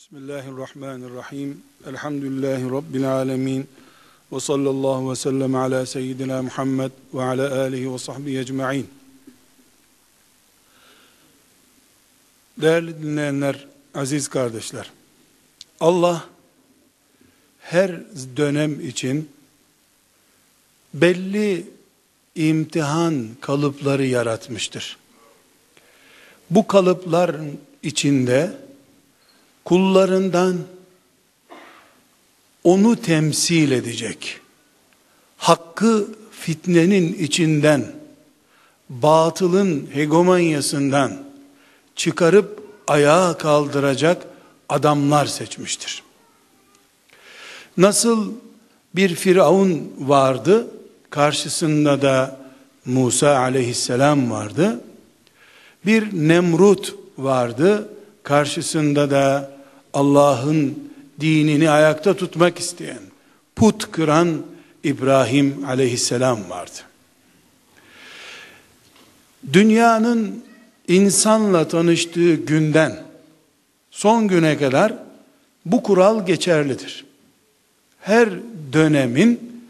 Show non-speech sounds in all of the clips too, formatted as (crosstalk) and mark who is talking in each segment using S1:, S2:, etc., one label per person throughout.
S1: Bismillahirrahmanirrahim. Elhamdülillahi Rabbil alemin. Ve sallallahu ve sellem ala seyyidina Muhammed ve ala alihi ve sahbihi ecma'in. Değerli dinleyenler, aziz kardeşler. Allah her dönem için belli imtihan kalıpları yaratmıştır. Bu kalıpların içinde kullarından onu temsil edecek, hakkı fitnenin içinden, batılın hegemonyasından çıkarıp ayağa kaldıracak adamlar seçmiştir. Nasıl bir Firavun vardı, karşısında da Musa aleyhisselam vardı. Bir Nemrut vardı, karşısında da Allah'ın dinini ayakta tutmak isteyen, put kıran İbrahim aleyhisselam vardı. Dünyanın insanla tanıştığı günden son güne kadar bu kural geçerlidir. Her dönemin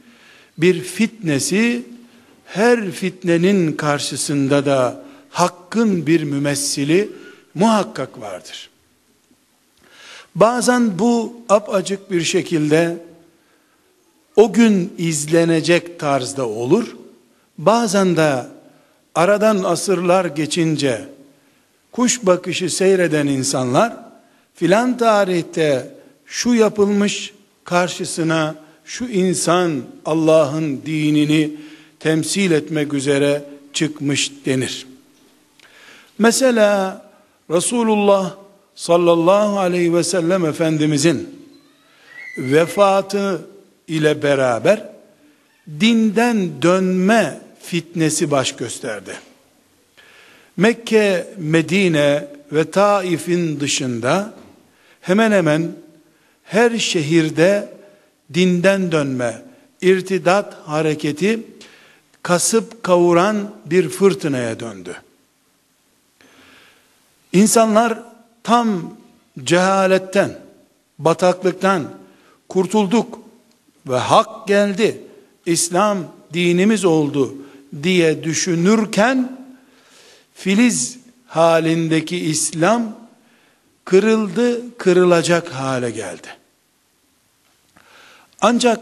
S1: bir fitnesi, her fitnenin karşısında da hakkın bir mümessili muhakkak vardır. Bazen bu apacık bir şekilde o gün izlenecek tarzda olur. Bazen de aradan asırlar geçince kuş bakışı seyreden insanlar filan tarihte şu yapılmış karşısına şu insan Allah'ın dinini temsil etmek üzere çıkmış denir. Mesela Resulullah sallallahu aleyhi ve sellem Efendimizin vefatı ile beraber dinden dönme fitnesi baş gösterdi. Mekke, Medine ve Taif'in dışında hemen hemen her şehirde dinden dönme, irtidat hareketi kasıp kavuran bir fırtınaya döndü. İnsanlar tam cehaletten, bataklıktan kurtulduk ve hak geldi, İslam dinimiz oldu diye düşünürken filiz halindeki İslam kırıldı, kırılacak hale geldi. Ancak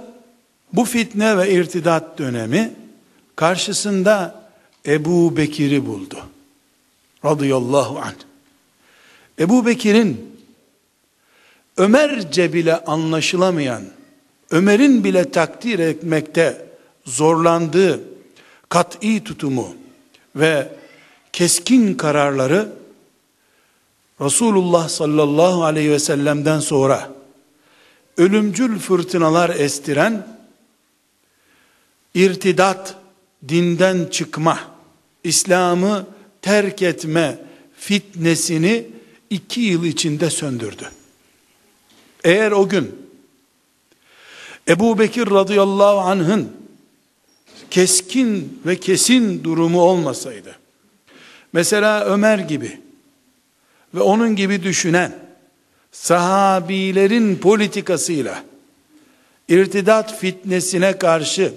S1: bu fitne ve irtidat dönemi karşısında Ebu Bekir'i buldu. Radıyallahu anh. Ebu Bekir'in Ömerce bile anlaşılamayan, Ömer'in bile takdir etmekte zorlandığı kat'i tutumu ve keskin kararları Resulullah sallallahu aleyhi ve sellem'den sonra ölümcül fırtınalar estiren irtidat, dinden çıkma, İslam'ı terk etme fitnesini iki yıl içinde söndürdü. Eğer o gün Ebu Bekir radıyallahu anh'ın keskin ve kesin durumu olmasaydı, mesela Ömer gibi ve onun gibi düşünen sahabilerin politikasıyla irtidat fitnesine karşı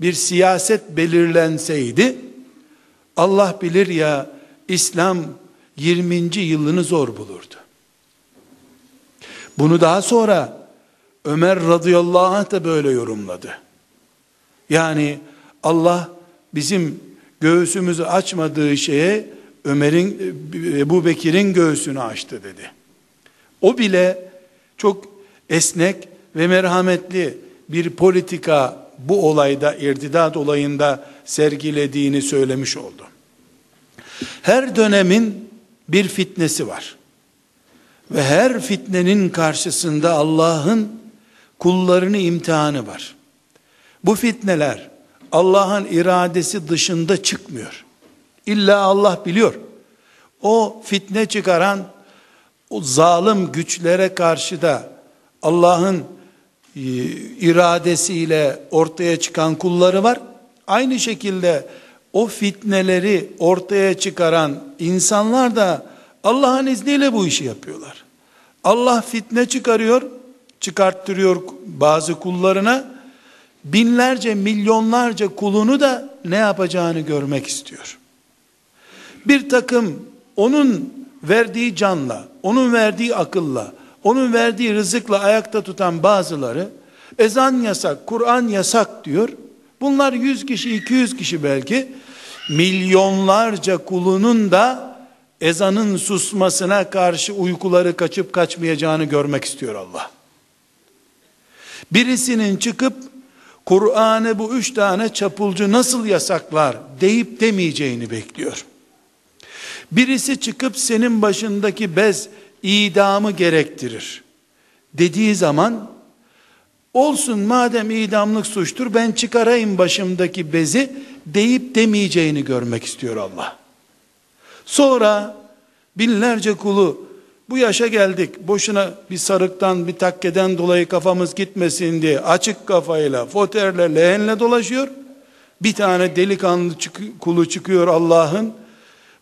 S1: bir siyaset belirlenseydi, Allah bilir ya İslam 20. yılını zor bulurdu. Bunu daha sonra Ömer radıyallahu anh da böyle yorumladı. Yani Allah bizim göğsümüzü açmadığı şeye Ömer'in Ebu Bekir'in göğsünü açtı dedi. O bile çok esnek ve merhametli bir politika bu olayda irtidat olayında sergilediğini söylemiş oldu. Her dönemin bir fitnesi var. Ve her fitnenin karşısında Allah'ın kullarını imtihanı var. Bu fitneler Allah'ın iradesi dışında çıkmıyor. İlla Allah biliyor. O fitne çıkaran o zalim güçlere karşı da Allah'ın e, iradesiyle ortaya çıkan kulları var. Aynı şekilde o fitneleri ortaya çıkaran insanlar da Allah'ın izniyle bu işi yapıyorlar. Allah fitne çıkarıyor, çıkarttırıyor bazı kullarına. Binlerce, milyonlarca kulunu da ne yapacağını görmek istiyor. Bir takım onun verdiği canla, onun verdiği akılla, onun verdiği rızıkla ayakta tutan bazıları ezan yasak, Kur'an yasak diyor. Bunlar 100 kişi, 200 kişi belki milyonlarca kulunun da ezanın susmasına karşı uykuları kaçıp kaçmayacağını görmek istiyor Allah. Birisinin çıkıp Kur'an'ı bu üç tane çapulcu nasıl yasaklar deyip demeyeceğini bekliyor. Birisi çıkıp senin başındaki bez idamı gerektirir dediği zaman olsun madem idamlık suçtur ben çıkarayım başımdaki bezi deyip demeyeceğini görmek istiyor Allah. Sonra binlerce kulu bu yaşa geldik boşuna bir sarıktan bir takkeden dolayı kafamız gitmesin diye açık kafayla foterle lehenle dolaşıyor. Bir tane delikanlı kulu çıkıyor Allah'ın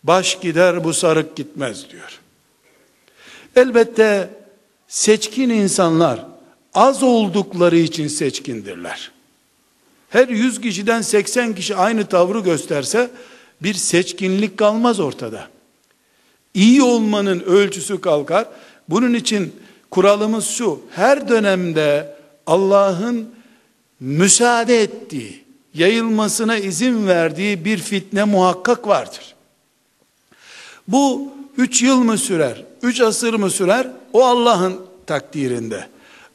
S1: baş gider bu sarık gitmez diyor. Elbette seçkin insanlar az oldukları için seçkindirler. Her 100 kişiden 80 kişi aynı tavrı gösterse bir seçkinlik kalmaz ortada. İyi olmanın ölçüsü kalkar. Bunun için kuralımız şu. Her dönemde Allah'ın müsaade ettiği, yayılmasına izin verdiği bir fitne muhakkak vardır. Bu üç yıl mı sürer, üç asır mı sürer? O Allah'ın takdirinde.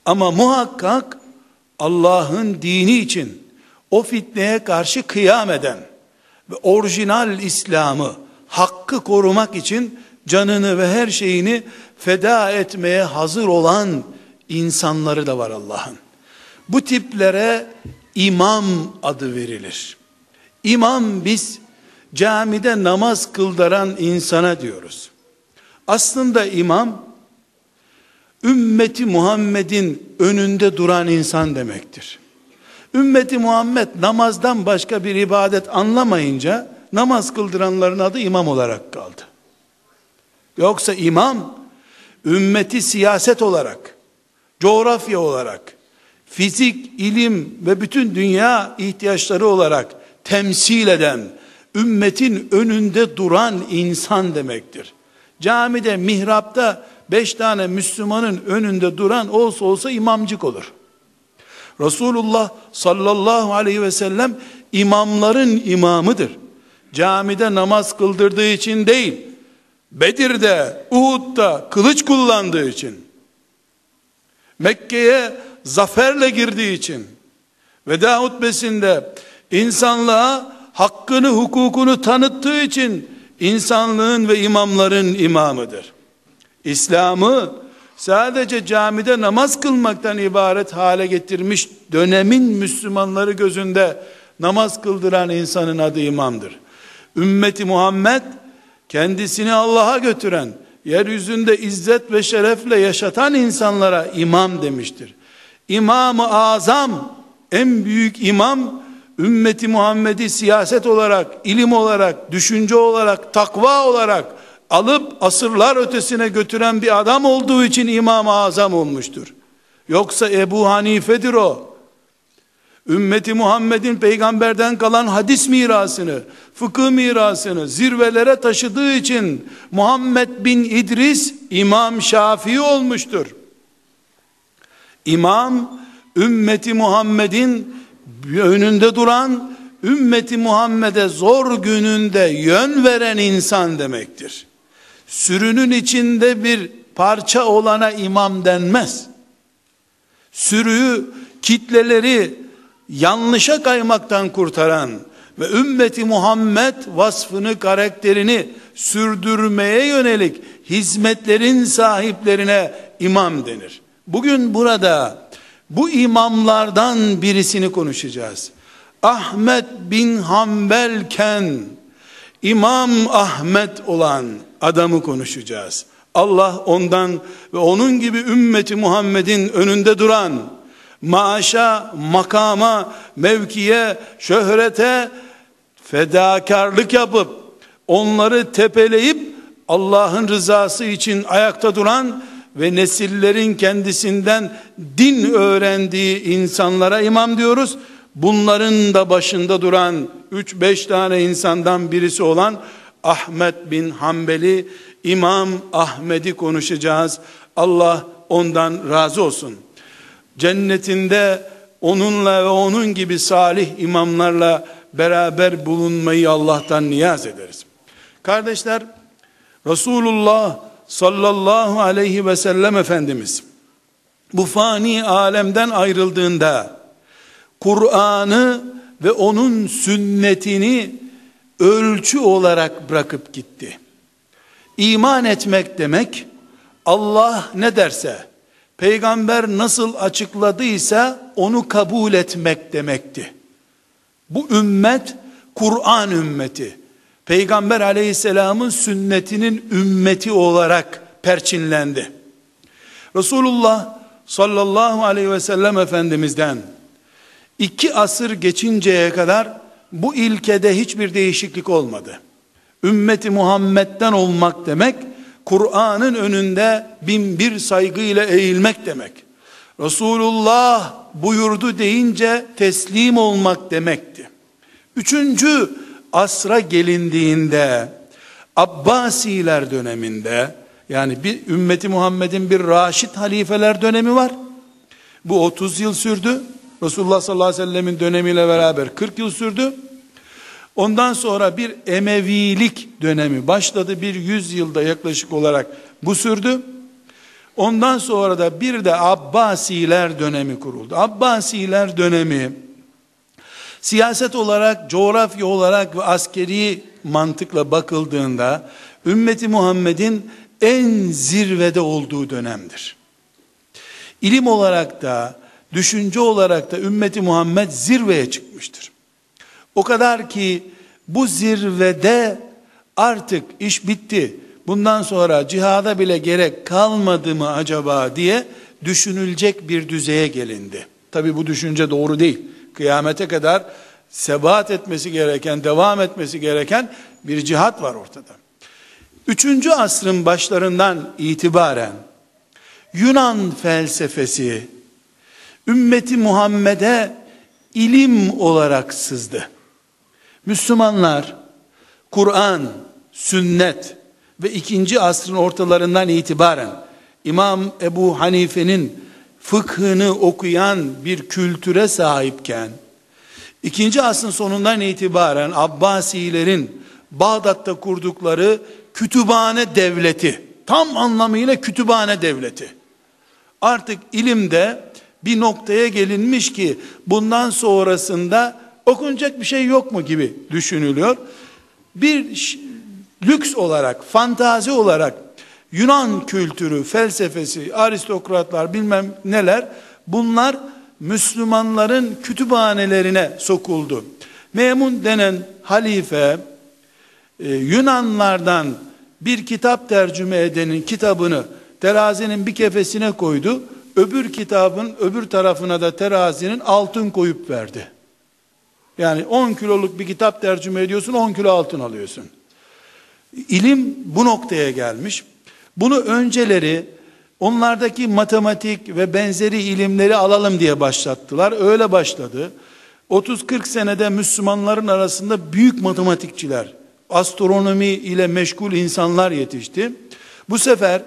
S1: Ama muhakkak Allah'ın dini için o fitneye karşı kıyam eden ve orijinal İslam'ı, hakkı korumak için canını ve her şeyini feda etmeye hazır olan insanları da var Allah'ın. Bu tiplere imam adı verilir. İmam biz camide namaz kıldıran insana diyoruz. Aslında imam ümmeti Muhammed'in önünde duran insan demektir. Ümmeti Muhammed namazdan başka bir ibadet anlamayınca namaz kıldıranların adı imam olarak kaldı. Yoksa imam ümmeti siyaset olarak, coğrafya olarak, fizik, ilim ve bütün dünya ihtiyaçları olarak temsil eden, ümmetin önünde duran insan demektir. Camide, mihrapta beş tane Müslümanın önünde duran olsa olsa imamcık olur. Resulullah sallallahu aleyhi ve sellem imamların imamıdır. Camide namaz kıldırdığı için değil, Bedir'de, Uhud'da kılıç kullandığı için, Mekke'ye zaferle girdiği için, veda hutbesinde insanlığa hakkını, hukukunu tanıttığı için insanlığın ve imamların imamıdır. İslam'ı sadece camide namaz kılmaktan ibaret hale getirmiş dönemin Müslümanları gözünde namaz kıldıran insanın adı imamdır. Ümmeti Muhammed kendisini Allah'a götüren, yeryüzünde izzet ve şerefle yaşatan insanlara imam demiştir. İmam-ı Azam, en büyük imam, ümmeti Muhammed'i siyaset olarak, ilim olarak, düşünce olarak, takva olarak alıp asırlar ötesine götüren bir adam olduğu için İmam-ı Azam olmuştur. Yoksa Ebu Hanife'dir o. Ümmeti Muhammed'in peygamberden kalan hadis mirasını, fıkıh mirasını zirvelere taşıdığı için Muhammed bin İdris İmam Şafii olmuştur. İmam ümmeti Muhammed'in önünde duran, ümmeti Muhammed'e zor gününde yön veren insan demektir. Sürünün içinde bir parça olana imam denmez. Sürüyü, kitleleri yanlışa kaymaktan kurtaran ve ümmeti Muhammed vasfını, karakterini sürdürmeye yönelik hizmetlerin sahiplerine imam denir. Bugün burada bu imamlardan birisini konuşacağız. Ahmet bin Hanbelken İmam Ahmet olan adamı konuşacağız. Allah ondan ve onun gibi ümmeti Muhammed'in önünde duran maaşa, makama, mevkiye, şöhrete fedakarlık yapıp onları tepeleyip Allah'ın rızası için ayakta duran ve nesillerin kendisinden din öğrendiği insanlara imam diyoruz. Bunların da başında duran 3-5 tane insandan birisi olan Ahmet bin Hanbeli İmam Ahmet'i konuşacağız. Allah ondan razı olsun. Cennetinde onunla ve onun gibi salih imamlarla beraber bulunmayı Allah'tan niyaz ederiz. Kardeşler, Resulullah sallallahu aleyhi ve sellem Efendimiz bu fani alemden ayrıldığında Kur'an'ı ve onun sünnetini ölçü olarak bırakıp gitti. İman etmek demek Allah ne derse peygamber nasıl açıkladıysa onu kabul etmek demekti. Bu ümmet Kur'an ümmeti. Peygamber aleyhisselamın sünnetinin ümmeti olarak perçinlendi. Resulullah sallallahu aleyhi ve sellem Efendimiz'den iki asır geçinceye kadar bu ilkede hiçbir değişiklik olmadı. Ümmeti Muhammed'den olmak demek, Kur'an'ın önünde bin bir saygıyla eğilmek demek. Resulullah buyurdu deyince teslim olmak demekti. Üçüncü asra gelindiğinde Abbasiler döneminde yani bir ümmeti Muhammed'in bir Raşid halifeler dönemi var. Bu 30 yıl sürdü. Resulullah sallallahu aleyhi ve sellemin dönemiyle beraber 40 yıl sürdü. Ondan sonra bir Emevilik dönemi başladı. Bir yüz yılda yaklaşık olarak bu sürdü. Ondan sonra da bir de Abbasiler dönemi kuruldu. Abbasiler dönemi siyaset olarak, coğrafya olarak ve askeri mantıkla bakıldığında ümmeti Muhammed'in en zirvede olduğu dönemdir. İlim olarak da, düşünce olarak da ümmeti Muhammed zirveye çıkmıştır. O kadar ki bu zirvede artık iş bitti. Bundan sonra cihada bile gerek kalmadı mı acaba diye düşünülecek bir düzeye gelindi. Tabi bu düşünce doğru değil. Kıyamete kadar sebat etmesi gereken, devam etmesi gereken bir cihat var ortada. Üçüncü asrın başlarından itibaren Yunan felsefesi ümmeti Muhammed'e ilim olarak sızdı. Müslümanlar Kur'an, sünnet ve ikinci asrın ortalarından itibaren İmam Ebu Hanife'nin fıkhını okuyan bir kültüre sahipken ikinci asrın sonundan itibaren Abbasilerin Bağdat'ta kurdukları kütüphane devleti tam anlamıyla kütüphane devleti artık ilimde bir noktaya gelinmiş ki bundan sonrasında okunacak bir şey yok mu gibi düşünülüyor. Bir lüks olarak, fantazi olarak Yunan kültürü, felsefesi, aristokratlar bilmem neler bunlar Müslümanların kütüphanelerine sokuldu. Memun denen halife e, Yunanlardan bir kitap tercüme edenin kitabını terazinin bir kefesine koydu. Öbür kitabın öbür tarafına da terazinin altın koyup verdi. Yani 10 kiloluk bir kitap tercüme ediyorsun 10 kilo altın alıyorsun. İlim bu noktaya gelmiş. Bunu önceleri onlardaki matematik ve benzeri ilimleri alalım diye başlattılar. Öyle başladı. 30-40 senede Müslümanların arasında büyük matematikçiler, astronomi ile meşgul insanlar yetişti. Bu sefer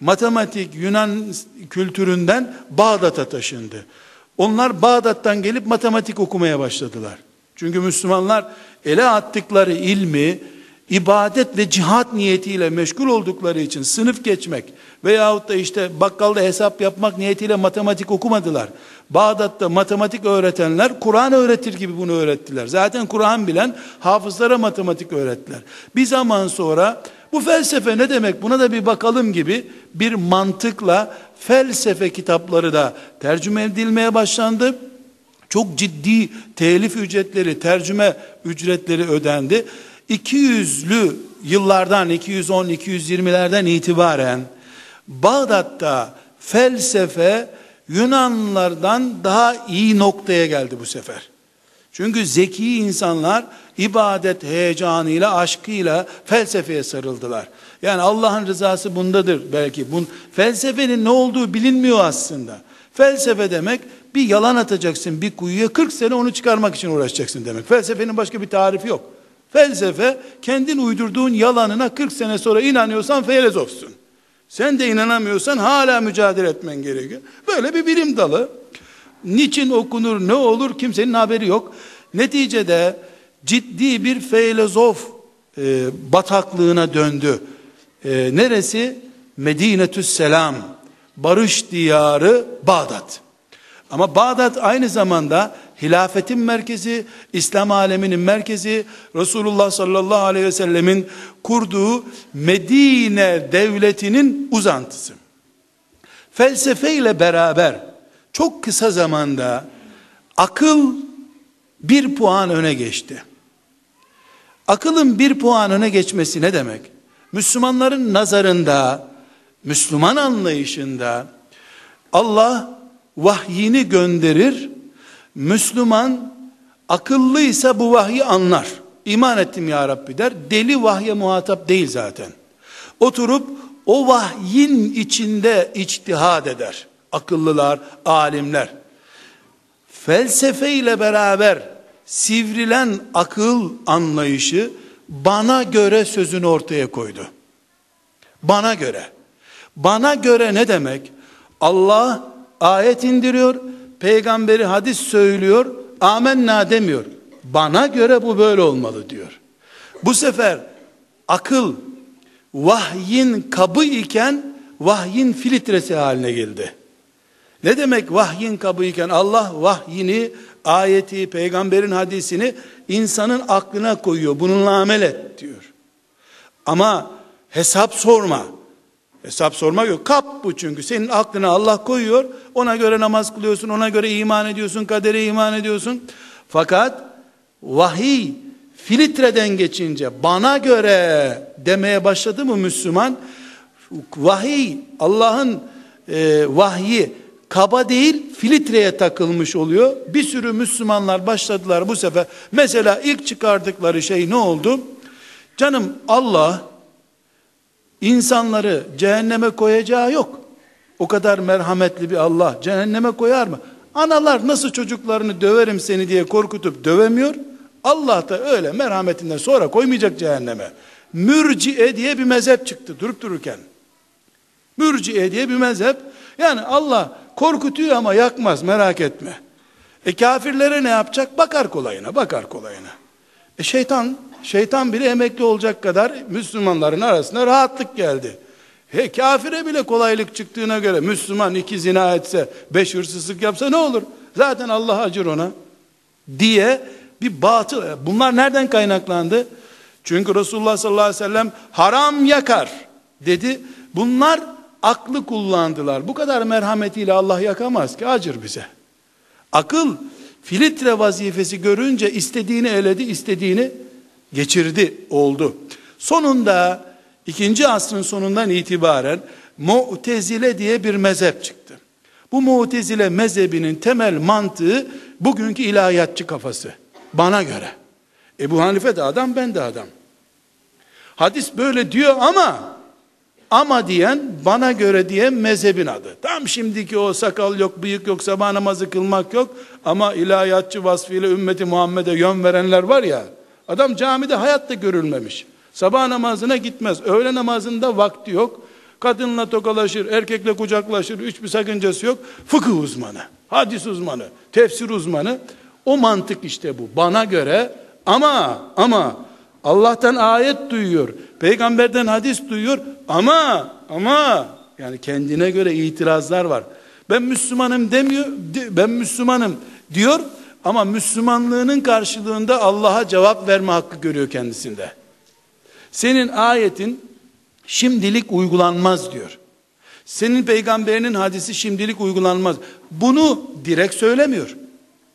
S1: matematik Yunan kültüründen Bağdat'a taşındı. Onlar Bağdat'tan gelip matematik okumaya başladılar. Çünkü Müslümanlar ele attıkları ilmi ibadet ve cihat niyetiyle meşgul oldukları için sınıf geçmek veyahut da işte bakkalda hesap yapmak niyetiyle matematik okumadılar. Bağdat'ta matematik öğretenler Kur'an öğretir gibi bunu öğrettiler. Zaten Kur'an bilen hafızlara matematik öğrettiler. Bir zaman sonra bu felsefe ne demek buna da bir bakalım gibi bir mantıkla felsefe kitapları da tercüme edilmeye başlandı. Çok ciddi telif ücretleri, tercüme ücretleri ödendi. 200'lü yıllardan 210-220'lerden itibaren Bağdat'ta felsefe Yunanlardan daha iyi noktaya geldi bu sefer. Çünkü zeki insanlar ibadet heyecanıyla, aşkıyla felsefeye sarıldılar. Yani Allah'ın rızası bundadır belki. Bun, felsefenin ne olduğu bilinmiyor aslında. Felsefe demek bir yalan atacaksın bir kuyuya 40 sene onu çıkarmak için uğraşacaksın demek. Felsefenin başka bir tarifi yok. Felsefe kendin uydurduğun yalanına 40 sene sonra inanıyorsan filozofsun. Sen de inanamıyorsan hala mücadele etmen gerekiyor. Böyle bir bilim dalı. Niçin okunur, ne olur kimsenin haberi yok. Neticede ciddi bir filozof e, bataklığına döndü. E, neresi? Medinetü Selam, barış diyarı Bağdat. Ama Bağdat aynı zamanda hilafetin merkezi, İslam aleminin merkezi, Resulullah sallallahu aleyhi ve sellemin kurduğu Medine devletinin uzantısı. Felsefe ile beraber çok kısa zamanda akıl bir puan öne geçti. Akılın bir puan öne geçmesi ne demek? Müslümanların nazarında, Müslüman anlayışında Allah vahyini gönderir. Müslüman akıllıysa bu vahyi anlar. İman ettim ya Rabbi der. Deli vahye muhatap değil zaten. Oturup o vahyin içinde içtihad eder. Akıllılar, alimler. Felsefe ile beraber sivrilen akıl anlayışı bana göre sözünü ortaya koydu. Bana göre. Bana göre ne demek? Allah ayet indiriyor, peygamberi hadis söylüyor, amenna demiyor. Bana göre bu böyle olmalı diyor. Bu sefer akıl vahyin kabı iken vahyin filtresi haline geldi. Ne demek vahyin kabı iken Allah vahyini, ayeti, peygamberin hadisini insanın aklına koyuyor. Bununla amel et diyor. Ama hesap sorma. Hesap sorma yok. Kap bu çünkü. Senin aklına Allah koyuyor. Ona göre namaz kılıyorsun. Ona göre iman ediyorsun. Kadere iman ediyorsun. Fakat vahiy filtreden geçince bana göre demeye başladı mı Müslüman? Vahiy Allah'ın e, vahyi kaba değil filtreye takılmış oluyor. Bir sürü Müslümanlar başladılar bu sefer. Mesela ilk çıkardıkları şey ne oldu? Canım Allah insanları cehenneme koyacağı yok. O kadar merhametli bir Allah cehenneme koyar mı? Analar nasıl çocuklarını döverim seni diye korkutup dövemiyor. Allah da öyle merhametinden sonra koymayacak cehenneme. Mürciye diye bir mezhep çıktı durup dururken. Mürciye diye bir mezhep. Yani Allah korkutuyor ama yakmaz merak etme. E kafirlere ne yapacak? Bakar kolayına, bakar kolayına. E şeytan, şeytan bile emekli olacak kadar Müslümanların arasında rahatlık geldi. He kafire bile kolaylık çıktığına göre Müslüman iki zina etse, beş hırsızlık yapsa ne olur? Zaten Allah acır ona. Diye bir batıl. Bunlar nereden kaynaklandı? Çünkü Resulullah sallallahu aleyhi ve sellem haram yakar dedi. Bunlar aklı kullandılar. Bu kadar merhametiyle Allah yakamaz ki acır bize. Akıl filtre vazifesi görünce istediğini eledi, istediğini geçirdi oldu. Sonunda ikinci asrın sonundan itibaren Mu'tezile diye bir mezhep çıktı. Bu Mu'tezile mezhebinin temel mantığı bugünkü ilahiyatçı kafası. Bana göre. Ebu Hanife de adam ben de adam. Hadis böyle diyor ama ama diyen bana göre diyen mezhebin adı. Tam şimdiki o sakal yok, bıyık yok, sabah namazı kılmak yok. Ama ilahiyatçı vasfıyla ümmeti Muhammed'e yön verenler var ya. Adam camide hayatta görülmemiş. Sabah namazına gitmez. Öğle namazında vakti yok. Kadınla tokalaşır, erkekle kucaklaşır. Hiçbir sakıncası yok. Fıkıh uzmanı, hadis uzmanı, tefsir uzmanı. O mantık işte bu. Bana göre ama ama Allah'tan ayet duyuyor. Peygamberden hadis duyuyor ama ama yani kendine göre itirazlar var. Ben Müslümanım demiyor, ben Müslümanım diyor ama Müslümanlığının karşılığında Allah'a cevap verme hakkı görüyor kendisinde. Senin ayetin şimdilik uygulanmaz diyor. Senin peygamberinin hadisi şimdilik uygulanmaz. Bunu direkt söylemiyor.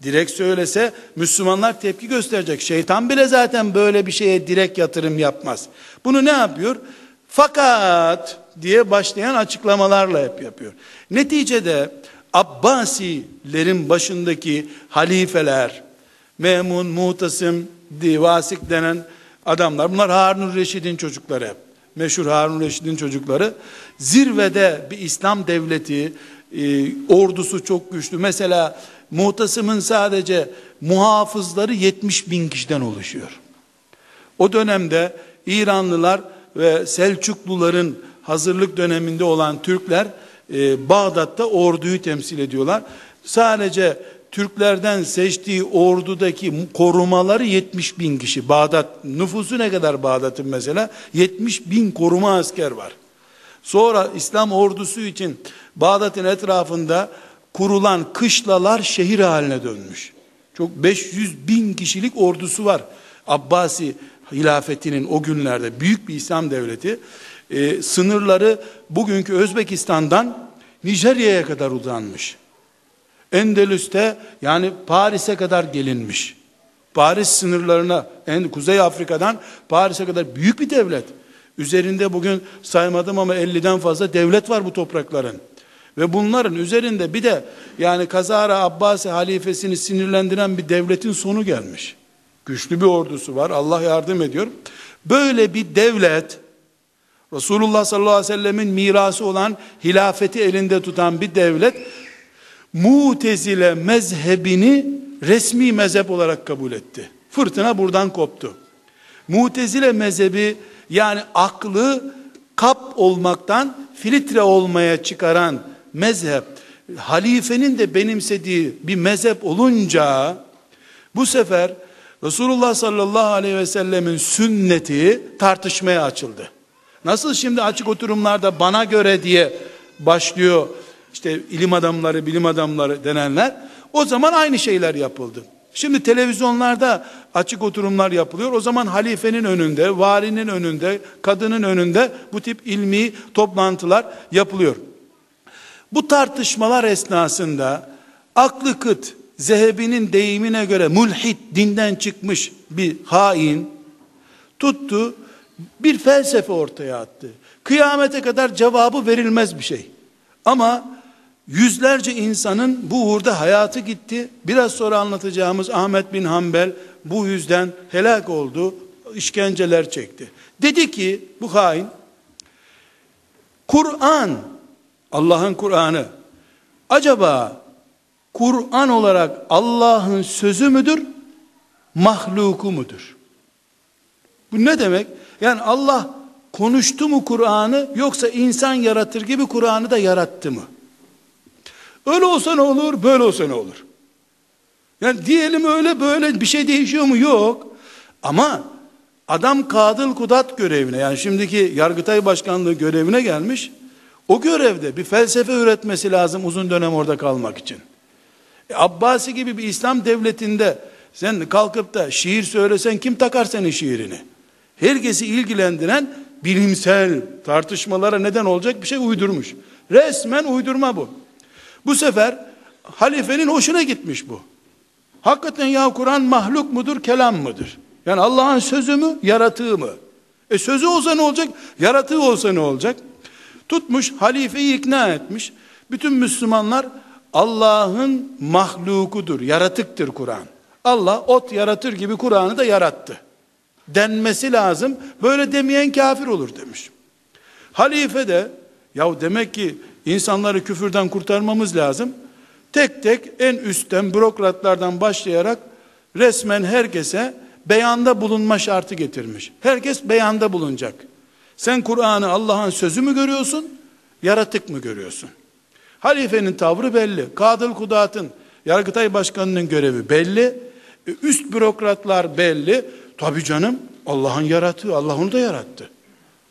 S1: Direkt söylese Müslümanlar tepki gösterecek. Şeytan bile zaten böyle bir şeye direkt yatırım yapmaz. Bunu ne yapıyor? Fakat diye başlayan açıklamalarla hep yapıyor. Neticede Abbasilerin başındaki halifeler Memun, Mutasım, Divasik denen adamlar. Bunlar Harun Reşid'in çocukları. Meşhur Harun Reşid'in çocukları. Zirvede bir İslam devleti, e, ordusu çok güçlü. Mesela Mutasım'ın sadece muhafızları 70 bin kişiden oluşuyor. O dönemde İranlılar ve Selçukluların hazırlık döneminde olan Türkler e, Bağdat'ta orduyu temsil ediyorlar. Sadece Türklerden seçtiği ordudaki korumaları 70 bin kişi. Bağdat nüfusu ne kadar Bağdat'ın mesela? 70 bin koruma asker var. Sonra İslam ordusu için Bağdat'ın etrafında kurulan kışlalar şehir haline dönmüş. Çok 500 bin kişilik ordusu var. Abbasi hilafetinin o günlerde büyük bir İslam devleti e, sınırları bugünkü Özbekistan'dan Nijerya'ya kadar uzanmış. Endülüs'te yani Paris'e kadar gelinmiş. Paris sınırlarına en Kuzey Afrika'dan Paris'e kadar büyük bir devlet. Üzerinde bugün saymadım ama 50'den fazla devlet var bu toprakların. Ve bunların üzerinde bir de yani Kazara Abbasi halifesini sinirlendiren bir devletin sonu gelmiş. Güçlü bir ordusu var. Allah yardım ediyor. Böyle bir devlet Resulullah sallallahu aleyhi ve sellemin mirası olan hilafeti elinde tutan bir devlet Mutezile mezhebini resmi mezhep olarak kabul etti. Fırtına buradan koptu. Mutezile mezhebi yani aklı kap olmaktan filtre olmaya çıkaran mezhep halifenin de benimsediği bir mezhep olunca bu sefer Resulullah sallallahu aleyhi ve sellemin sünneti tartışmaya açıldı. Nasıl şimdi açık oturumlarda bana göre diye başlıyor işte ilim adamları, bilim adamları denenler. O zaman aynı şeyler yapıldı. Şimdi televizyonlarda açık oturumlar yapılıyor. O zaman halifenin önünde, valinin önünde, kadının önünde bu tip ilmi toplantılar yapılıyor. Bu tartışmalar esnasında aklı kıt, Zehebi'nin deyimine göre mulhit, dinden çıkmış bir hain tuttu, bir felsefe ortaya attı. Kıyamete kadar cevabı verilmez bir şey. Ama yüzlerce insanın bu uğurda hayatı gitti. Biraz sonra anlatacağımız Ahmet bin Hanbel bu yüzden helak oldu, işkenceler çekti. Dedi ki bu hain, Kur'an, Allah'ın Kur'an'ı, acaba Kur'an olarak Allah'ın sözü müdür, mahluku mudur? Bu ne demek? Yani Allah konuştu mu Kur'an'ı yoksa insan yaratır gibi Kur'an'ı da yarattı mı? Öyle olsa ne olur, böyle olsa ne olur? Yani diyelim öyle böyle bir şey değişiyor mu? Yok. Ama adam kadıl kudat görevine yani şimdiki Yargıtay Başkanlığı görevine gelmiş. O görevde bir felsefe üretmesi lazım uzun dönem orada kalmak için. Abbasi gibi bir İslam devletinde sen kalkıp da şiir söylesen kim takar senin şiirini? Herkesi ilgilendiren bilimsel tartışmalara neden olacak bir şey uydurmuş. Resmen uydurma bu. Bu sefer halifenin hoşuna gitmiş bu. Hakikaten ya Kur'an mahluk mudur, kelam mıdır? Yani Allah'ın sözü mü, yaratığı mı? E sözü olsa ne olacak? Yaratığı olsa ne olacak? Tutmuş, halifeyi ikna etmiş. Bütün Müslümanlar Allah'ın mahlukudur, yaratıktır Kur'an. Allah ot yaratır gibi Kur'an'ı da yarattı. Denmesi lazım. Böyle demeyen kafir olur demiş. Halife de ya demek ki insanları küfürden kurtarmamız lazım. Tek tek en üstten bürokratlardan başlayarak resmen herkese beyanda bulunma şartı getirmiş. Herkes beyanda bulunacak. Sen Kur'an'ı Allah'ın sözü mü görüyorsun, yaratık mı görüyorsun? Halifenin tavrı belli. Kadıl Kudat'ın, Yargıtay Başkanı'nın görevi belli. E, üst bürokratlar belli. Tabi canım Allah'ın yarattığı, Allah onu da yarattı.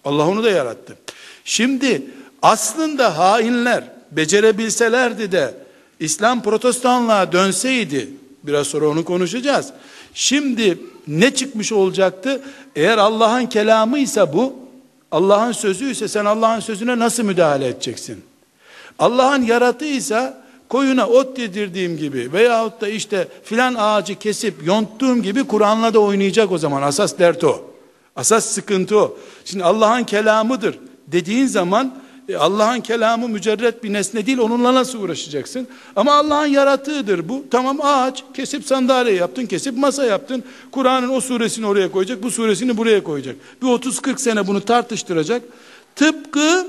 S1: Allah onu da yarattı. Şimdi aslında hainler becerebilselerdi de İslam protestanlığa dönseydi, biraz sonra onu konuşacağız. Şimdi ne çıkmış olacaktı? Eğer Allah'ın kelamı ise bu, Allah'ın sözü ise sen Allah'ın sözüne nasıl müdahale edeceksin? Allah'ın yaratıysa koyuna ot yedirdiğim gibi veyahut da işte filan ağacı kesip yonttuğum gibi Kur'an'la da oynayacak o zaman. Asas dert o. Asas sıkıntı o. Şimdi Allah'ın kelamıdır dediğin zaman e, Allah'ın kelamı mücerret bir nesne değil onunla nasıl uğraşacaksın? Ama Allah'ın yaratığıdır bu. Tamam ağaç kesip sandalye yaptın, kesip masa yaptın. Kur'an'ın o suresini oraya koyacak, bu suresini buraya koyacak. Bir 30-40 sene bunu tartıştıracak. Tıpkı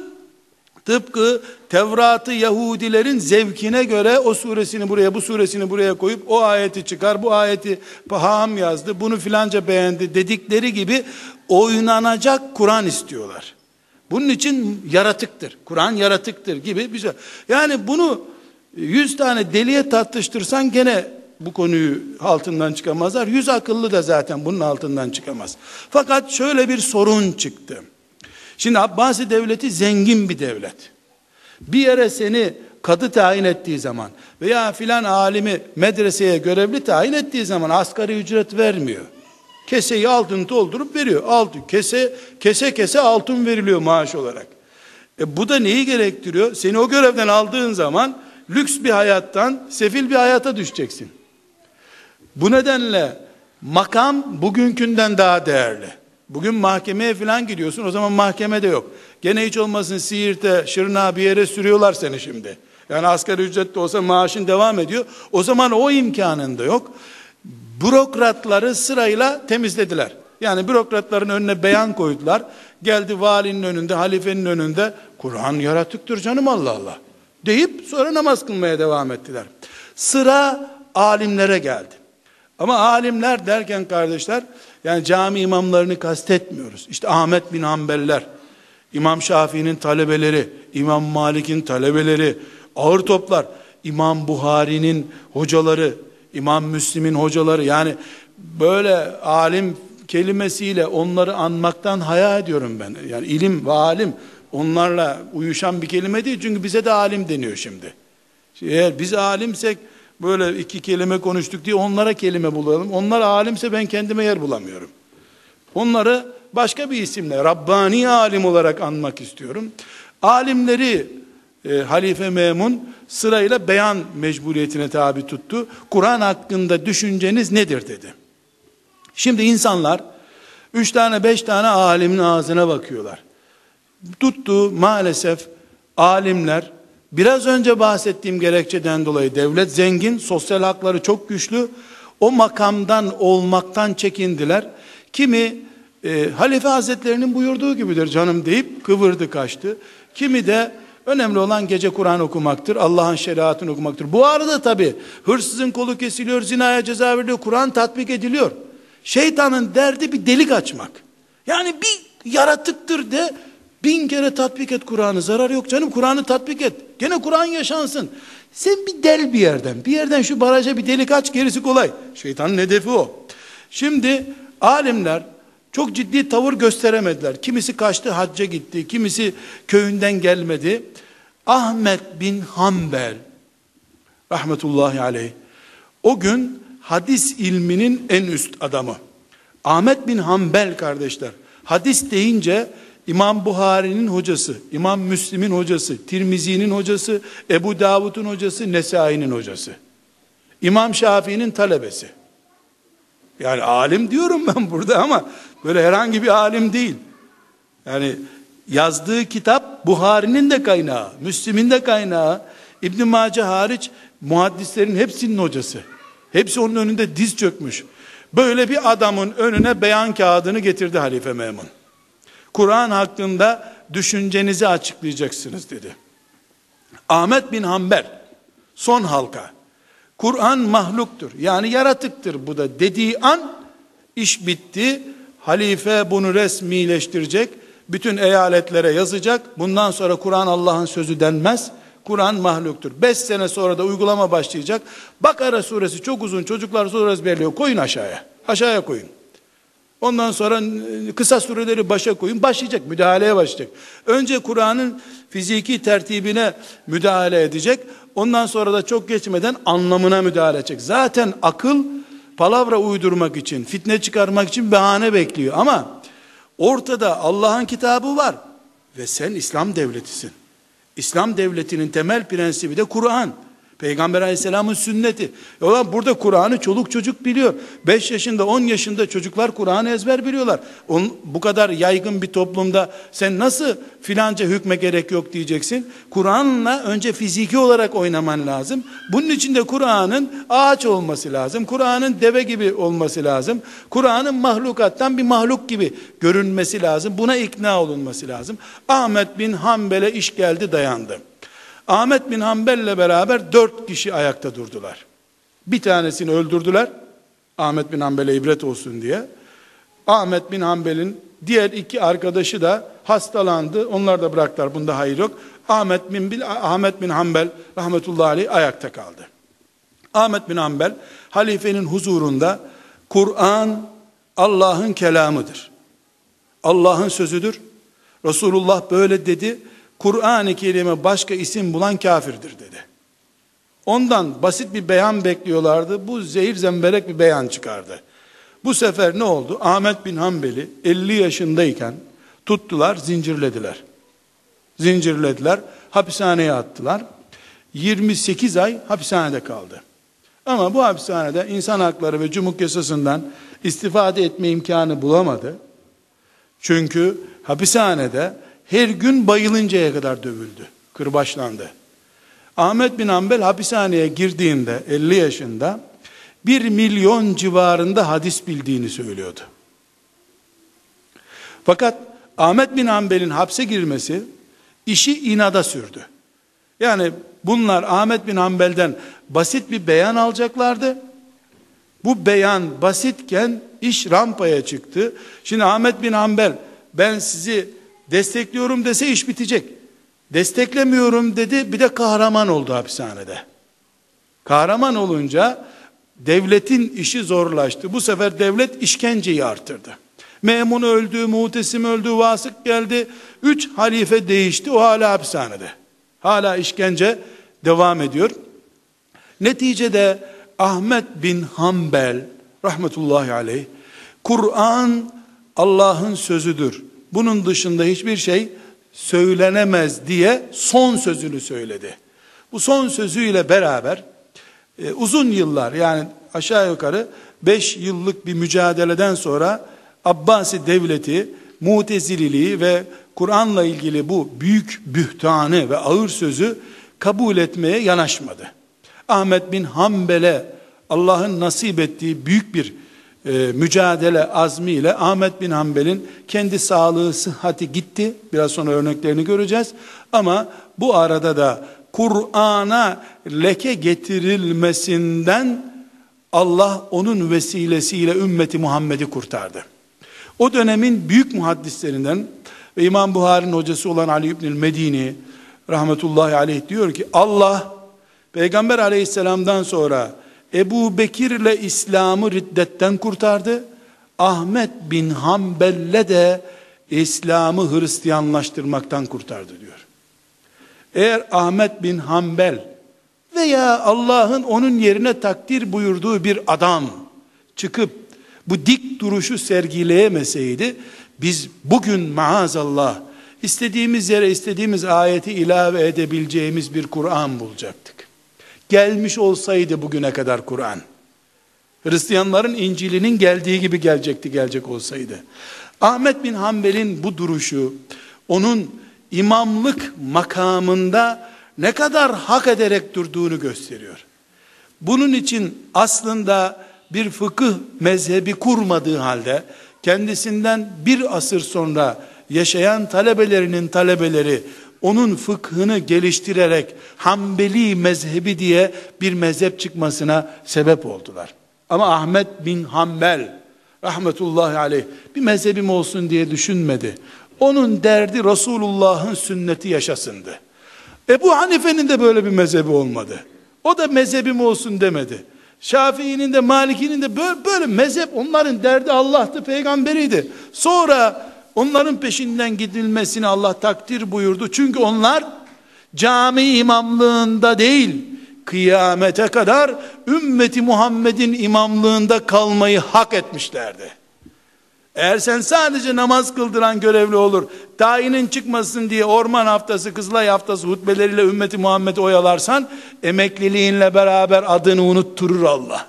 S1: tıpkı Tevrat'ı Yahudilerin zevkine göre o suresini buraya bu suresini buraya koyup o ayeti çıkar bu ayeti Paham yazdı bunu filanca beğendi dedikleri gibi oynanacak Kur'an istiyorlar. Bunun için yaratıktır. Kur'an yaratıktır gibi bir şey. Yani bunu yüz tane deliye tartıştırsan gene bu konuyu altından çıkamazlar. Yüz akıllı da zaten bunun altından çıkamaz. Fakat şöyle bir sorun çıktı. Şimdi Abbasi devleti zengin bir devlet. Bir yere seni kadı tayin ettiği zaman veya filan alimi medreseye görevli tayin ettiği zaman asgari ücret vermiyor. Keseyi altın doldurup veriyor. Altın kese kese kese altın veriliyor maaş olarak. E bu da neyi gerektiriyor? Seni o görevden aldığın zaman lüks bir hayattan sefil bir hayata düşeceksin. Bu nedenle makam bugünkünden daha değerli. Bugün mahkemeye falan gidiyorsun o zaman mahkemede yok. Gene hiç olmasın Siirt'e, Şırnağa bir yere sürüyorlar seni şimdi. Yani asgari ücret de olsa maaşın devam ediyor. O zaman o imkanın da yok bürokratları sırayla temizlediler. Yani bürokratların önüne beyan koydular. Geldi valinin önünde, halifenin önünde Kur'an yaratıktır canım Allah Allah. Deyip sonra namaz kılmaya devam ettiler. Sıra alimlere geldi. Ama alimler derken kardeşler yani cami imamlarını kastetmiyoruz. İşte Ahmet bin Hanbeller, İmam Şafii'nin talebeleri, İmam Malik'in talebeleri, ağır toplar, İmam Buhari'nin hocaları, İmam Müslim'in hocaları yani böyle alim kelimesiyle onları anmaktan haya ediyorum ben. Yani ilim ve alim onlarla uyuşan bir kelime değil çünkü bize de alim deniyor şimdi. Eğer biz alimsek böyle iki kelime konuştuk diye onlara kelime bulalım. Onlar alimse ben kendime yer bulamıyorum. Onları başka bir isimle Rabbani alim olarak anmak istiyorum. Alimleri e, Halife Memun sırayla beyan mecburiyetine tabi tuttu. Kur'an hakkında düşünceniz nedir dedi. Şimdi insanlar üç tane beş tane alimin ağzına bakıyorlar. Tuttu maalesef alimler biraz önce bahsettiğim gerekçeden dolayı devlet zengin, sosyal hakları çok güçlü. O makamdan olmaktan çekindiler. Kimi e, Halife Hazretlerinin buyurduğu gibidir canım deyip kıvırdı kaçtı. Kimi de Önemli olan gece Kur'an okumaktır. Allah'ın şeriatını okumaktır. Bu arada tabi hırsızın kolu kesiliyor, zinaya ceza veriliyor, Kur'an tatbik ediliyor. Şeytanın derdi bir delik açmak. Yani bir yaratıktır de bin kere tatbik et Kur'an'ı. Zarar yok canım Kur'an'ı tatbik et. Gene Kur'an yaşansın. Sen bir del bir yerden. Bir yerden şu baraja bir delik aç gerisi kolay. Şeytanın hedefi o. Şimdi alimler çok ciddi tavır gösteremediler. Kimisi kaçtı hacca gitti, kimisi köyünden gelmedi. Ahmet bin Hanbel rahmetullahi aleyh o gün hadis ilminin en üst adamı. Ahmet bin Hanbel kardeşler hadis deyince İmam Buhari'nin hocası, İmam Müslim'in hocası, Tirmizi'nin hocası, Ebu Davud'un hocası, Nesai'nin hocası. İmam Şafii'nin talebesi. Yani alim diyorum (laughs) ben burada ama böyle herhangi bir alim değil. Yani yazdığı kitap Buhari'nin de kaynağı, Müslim'in de kaynağı, İbn Mace hariç muhaddislerin hepsinin hocası. Hepsi onun önünde diz çökmüş. Böyle bir adamın önüne beyan kağıdını getirdi Halife Memun. Kur'an hakkında düşüncenizi açıklayacaksınız dedi. Ahmet bin Hanbel son halka Kur'an mahluktur. Yani yaratıktır bu da dediği an iş bitti. Halife bunu resmileştirecek. Bütün eyaletlere yazacak. Bundan sonra Kur'an Allah'ın sözü denmez. Kur'an mahluktur. Beş sene sonra da uygulama başlayacak. Bakara suresi çok uzun. Çocuklar zor ezberliyor. Koyun aşağıya. Aşağıya koyun. Ondan sonra e, kısa sureleri başa koyun. Başlayacak. Müdahaleye başlayacak. Önce Kur'an'ın fiziki tertibine müdahale edecek. Ondan sonra da çok geçmeden anlamına müdahale edecek. Zaten akıl palavra uydurmak için, fitne çıkarmak için bahane bekliyor. Ama ortada Allah'ın kitabı var ve sen İslam devletisin. İslam devletinin temel prensibi de Kur'an. Peygamber aleyhisselamın sünneti. Ulan burada Kur'an'ı çoluk çocuk biliyor. 5 yaşında 10 yaşında çocuklar Kur'an'ı ezber biliyorlar. On, bu kadar yaygın bir toplumda sen nasıl filanca hükme gerek yok diyeceksin. Kur'an'la önce fiziki olarak oynaman lazım. Bunun için de Kur'an'ın ağaç olması lazım. Kur'an'ın deve gibi olması lazım. Kur'an'ın mahlukattan bir mahluk gibi görünmesi lazım. Buna ikna olunması lazım. Ahmet bin Hanbel'e iş geldi dayandı. Ahmet bin Hanbel'le beraber dört kişi ayakta durdular. Bir tanesini öldürdüler. Ahmet bin Hanbel'e ibret olsun diye. Ahmet bin Hanbel'in diğer iki arkadaşı da hastalandı. Onlar da bıraktılar. Bunda hayır yok. Ahmet bin, Ahmet bin Hanbel rahmetullahi aleyh ayakta kaldı. Ahmet bin Hanbel halifenin huzurunda Kur'an Allah'ın kelamıdır. Allah'ın sözüdür. Resulullah böyle dedi. Kur'an-ı Kerim'e başka isim bulan kafirdir dedi. Ondan basit bir beyan bekliyorlardı. Bu zehir zemberek bir beyan çıkardı. Bu sefer ne oldu? Ahmet bin Hanbel'i 50 yaşındayken tuttular, zincirlediler. Zincirlediler, hapishaneye attılar. 28 ay hapishanede kaldı. Ama bu hapishanede insan hakları ve cumhur yasasından istifade etme imkanı bulamadı. Çünkü hapishanede her gün bayılıncaya kadar dövüldü, kırbaçlandı. Ahmet bin Ambel hapishaneye girdiğinde 50 yaşında 1 milyon civarında hadis bildiğini söylüyordu. Fakat Ahmet bin Ambel'in hapse girmesi işi inada sürdü. Yani bunlar Ahmet bin Ambel'den basit bir beyan alacaklardı. Bu beyan basitken iş rampaya çıktı. Şimdi Ahmet bin Ambel ben sizi destekliyorum dese iş bitecek. Desteklemiyorum dedi bir de kahraman oldu hapishanede. Kahraman olunca devletin işi zorlaştı. Bu sefer devlet işkenceyi artırdı. Memun öldü, Mutesim öldü, Vasık geldi. Üç halife değişti. O hala hapishanede. Hala işkence devam ediyor. Neticede Ahmet bin Hanbel rahmetullahi aleyh Kur'an Allah'ın sözüdür bunun dışında hiçbir şey söylenemez diye son sözünü söyledi. Bu son sözüyle beraber e, uzun yıllar yani aşağı yukarı 5 yıllık bir mücadeleden sonra Abbasi devleti mutezililiği ve Kur'an'la ilgili bu büyük bühtanı ve ağır sözü kabul etmeye yanaşmadı. Ahmet bin Hanbel'e Allah'ın nasip ettiği büyük bir e, mücadele azmiyle Ahmet bin Hanbel'in kendi sağlığı, sıhhati gitti. Biraz sonra örneklerini göreceğiz. Ama bu arada da Kur'an'a leke getirilmesinden Allah onun vesilesiyle ümmeti Muhammed'i kurtardı. O dönemin büyük muhaddislerinden ve İmam Buhari'nin hocası olan Ali İbnül Medini rahmetullahi aleyh diyor ki Allah Peygamber aleyhisselamdan sonra Ebu Bekir'le İslam'ı riddetten kurtardı. Ahmet bin Hanbel'le de İslam'ı Hristiyanlaştırmaktan kurtardı diyor. Eğer Ahmet bin Hanbel veya Allah'ın onun yerine takdir buyurduğu bir adam çıkıp bu dik duruşu sergileyemeseydi biz bugün maazallah istediğimiz yere istediğimiz ayeti ilave edebileceğimiz bir Kur'an bulacaktık gelmiş olsaydı bugüne kadar Kur'an. Hristiyanların İncil'inin geldiği gibi gelecekti gelecek olsaydı. Ahmet bin Hanbel'in bu duruşu onun imamlık makamında ne kadar hak ederek durduğunu gösteriyor. Bunun için aslında bir fıkıh mezhebi kurmadığı halde kendisinden bir asır sonra yaşayan talebelerinin talebeleri onun fıkhını geliştirerek Hanbeli mezhebi diye bir mezhep çıkmasına sebep oldular. Ama Ahmet bin Hanbel rahmetullahi aleyh bir mezhebim olsun diye düşünmedi. Onun derdi Resulullah'ın sünneti yaşasındı. Ebu Hanife'nin de böyle bir mezhebi olmadı. O da mezhebim olsun demedi. Şafii'nin de Maliki'nin de böyle, böyle mezhep onların derdi Allah'tı peygamberiydi. Sonra Onların peşinden gidilmesini Allah takdir buyurdu. Çünkü onlar cami imamlığında değil, kıyamete kadar ümmeti Muhammed'in imamlığında kalmayı hak etmişlerdi. Eğer sen sadece namaz kıldıran görevli olur, tayinin çıkmasın diye orman haftası, Kızılay haftası hutbeleriyle ümmeti Muhammed oyalarsan, emekliliğinle beraber adını unutturur Allah.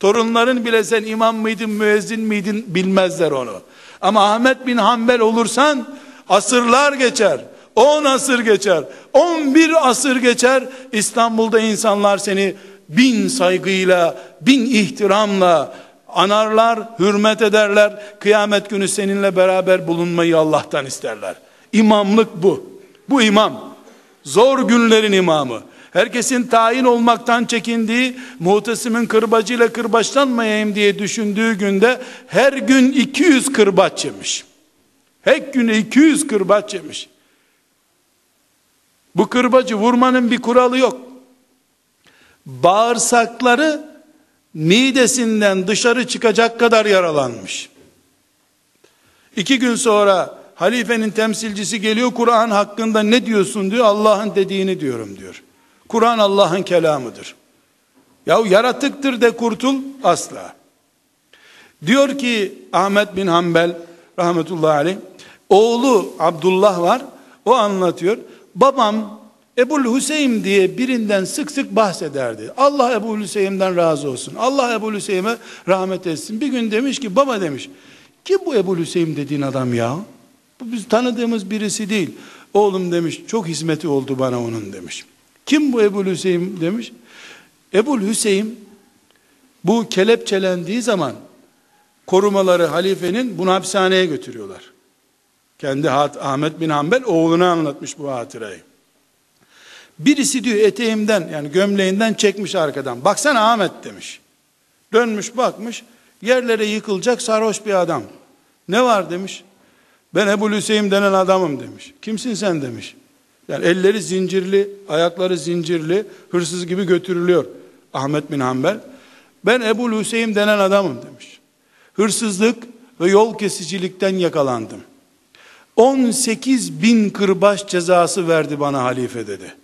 S1: Torunların bile sen imam mıydın, müezzin miydin bilmezler onu. Ama Ahmet bin Hanbel olursan, asırlar geçer. 10 asır geçer. 11 asır geçer. İstanbul'da insanlar seni bin saygıyla, bin ihtiramla, anarlar, hürmet ederler. Kıyamet günü seninle beraber bulunmayı Allah'tan isterler. İmamlık bu. Bu imam. Zor günlerin imamı. Herkesin tayin olmaktan çekindiği, muhtesimin kırbacıyla kırbaçlanmayayım diye düşündüğü günde her gün 200 kırbaç yemiş. Her gün 200 kırbaç yemiş. Bu kırbacı vurmanın bir kuralı yok. Bağırsakları midesinden dışarı çıkacak kadar yaralanmış. İki gün sonra halifenin temsilcisi geliyor Kur'an hakkında ne diyorsun diyor Allah'ın dediğini diyorum diyor. Kur'an Allah'ın kelamıdır. Ya yaratıktır de kurtul asla. Diyor ki Ahmet bin Hanbel rahmetullahi aleyh oğlu Abdullah var o anlatıyor. Babam Ebu Hüseyin diye birinden sık sık bahsederdi. Allah Ebu Hüseyin'den razı olsun. Allah Ebu Hüseyin'e rahmet etsin. Bir gün demiş ki baba demiş. Kim bu Ebu Hüseyin dediğin adam ya? Bu biz tanıdığımız birisi değil. Oğlum demiş çok hizmeti oldu bana onun demiş. Kim bu Ebu Hüseyin demiş. Ebu Hüseyin bu kelepçelendiği zaman korumaları halifenin bunu hapishaneye götürüyorlar. Kendi Ahmet bin Hanbel oğluna anlatmış bu hatırayı. Birisi diyor eteğimden yani gömleğinden çekmiş arkadan. Baksana Ahmet demiş. Dönmüş bakmış yerlere yıkılacak sarhoş bir adam. Ne var demiş. Ben Ebu Hüseyin denen adamım demiş. Kimsin sen demiş. Yani elleri zincirli, ayakları zincirli, hırsız gibi götürülüyor Ahmet bin Hanbel. Ben Ebu Hüseyin denen adamım demiş. Hırsızlık ve yol kesicilikten yakalandım. 18 bin kırbaç cezası verdi bana halife dedi.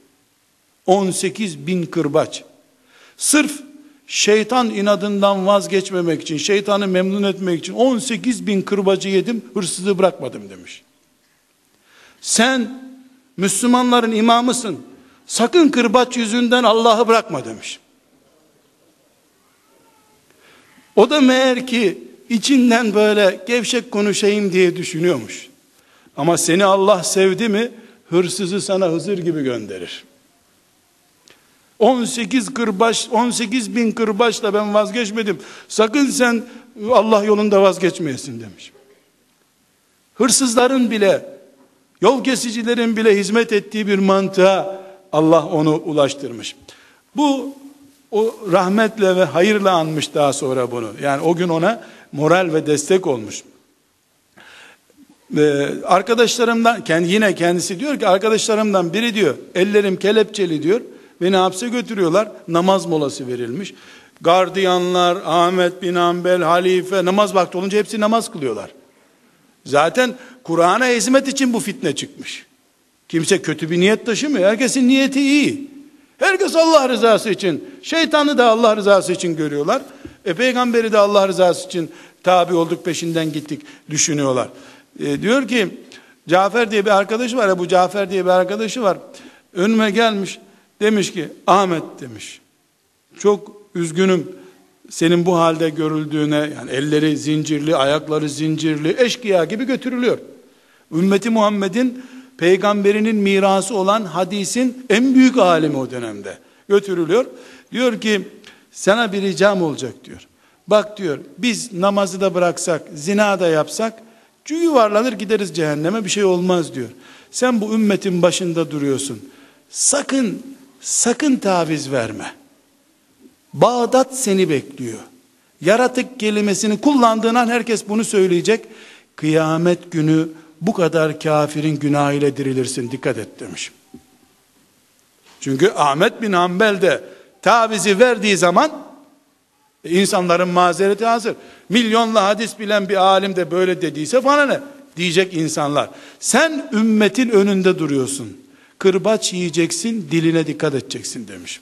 S1: 18 bin kırbaç. Sırf şeytan inadından vazgeçmemek için, şeytanı memnun etmek için 18 bin kırbacı yedim, hırsızı bırakmadım demiş. Sen Müslümanların imamısın. Sakın kırbaç yüzünden Allah'ı bırakma demiş. O da meğer ki içinden böyle gevşek konuşayım diye düşünüyormuş. Ama seni Allah sevdi mi hırsızı sana Hızır gibi gönderir. 18 kırbaç, 18 bin kırbaçla ben vazgeçmedim. Sakın sen Allah yolunda vazgeçmeyesin demiş. Hırsızların bile, yol kesicilerin bile hizmet ettiği bir mantığa Allah onu ulaştırmış. Bu o rahmetle ve hayırla anmış daha sonra bunu. Yani o gün ona moral ve destek olmuş. Ee, arkadaşlarımdan kendi yine kendisi diyor ki arkadaşlarımdan biri diyor ellerim kelepçeli diyor Beni hapse götürüyorlar. Namaz molası verilmiş. Gardiyanlar, Ahmet bin Ambel, halife namaz vakti olunca hepsi namaz kılıyorlar. Zaten Kur'an'a hizmet için bu fitne çıkmış. Kimse kötü bir niyet taşımıyor. Herkesin niyeti iyi. Herkes Allah rızası için, şeytanı da Allah rızası için görüyorlar. E peygamberi de Allah rızası için tabi olduk peşinden gittik düşünüyorlar. E, diyor ki Cafer diye bir arkadaşı var bu Cafer diye bir arkadaşı var. Önüme gelmiş. Demiş ki Ahmet demiş. Çok üzgünüm senin bu halde görüldüğüne yani elleri zincirli, ayakları zincirli, eşkıya gibi götürülüyor. Ümmeti Muhammed'in peygamberinin mirası olan hadisin en büyük alimi o dönemde götürülüyor. Diyor ki sana bir ricam olacak diyor. Bak diyor biz namazı da bıraksak, zina da yapsak yuvarlanır gideriz cehenneme bir şey olmaz diyor. Sen bu ümmetin başında duruyorsun. Sakın sakın taviz verme. Bağdat seni bekliyor. Yaratık kelimesini kullandığın an herkes bunu söyleyecek. Kıyamet günü bu kadar kafirin günahıyla dirilirsin dikkat et demiş. Çünkü Ahmet bin Hanbel de tavizi verdiği zaman insanların mazereti hazır. Milyonla hadis bilen bir alim de böyle dediyse bana ne? Diyecek insanlar. Sen ümmetin önünde duruyorsun kırbaç yiyeceksin, diline dikkat edeceksin demiş.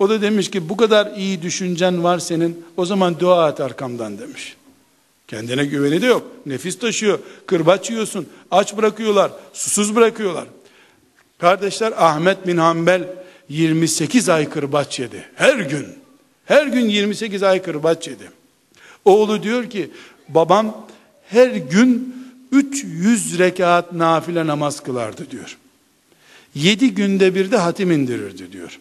S1: O da demiş ki bu kadar iyi düşüncen var senin, o zaman dua et arkamdan demiş. Kendine güveni de yok. Nefis taşıyor. Kırbaç yiyorsun. Aç bırakıyorlar. Susuz bırakıyorlar. Kardeşler Ahmet bin Hanbel 28 ay kırbaç yedi. Her gün. Her gün 28 ay kırbaç yedi. Oğlu diyor ki babam her gün 300 rekat nafile namaz kılardı diyor. 7 günde bir de hatim indirirdi diyor.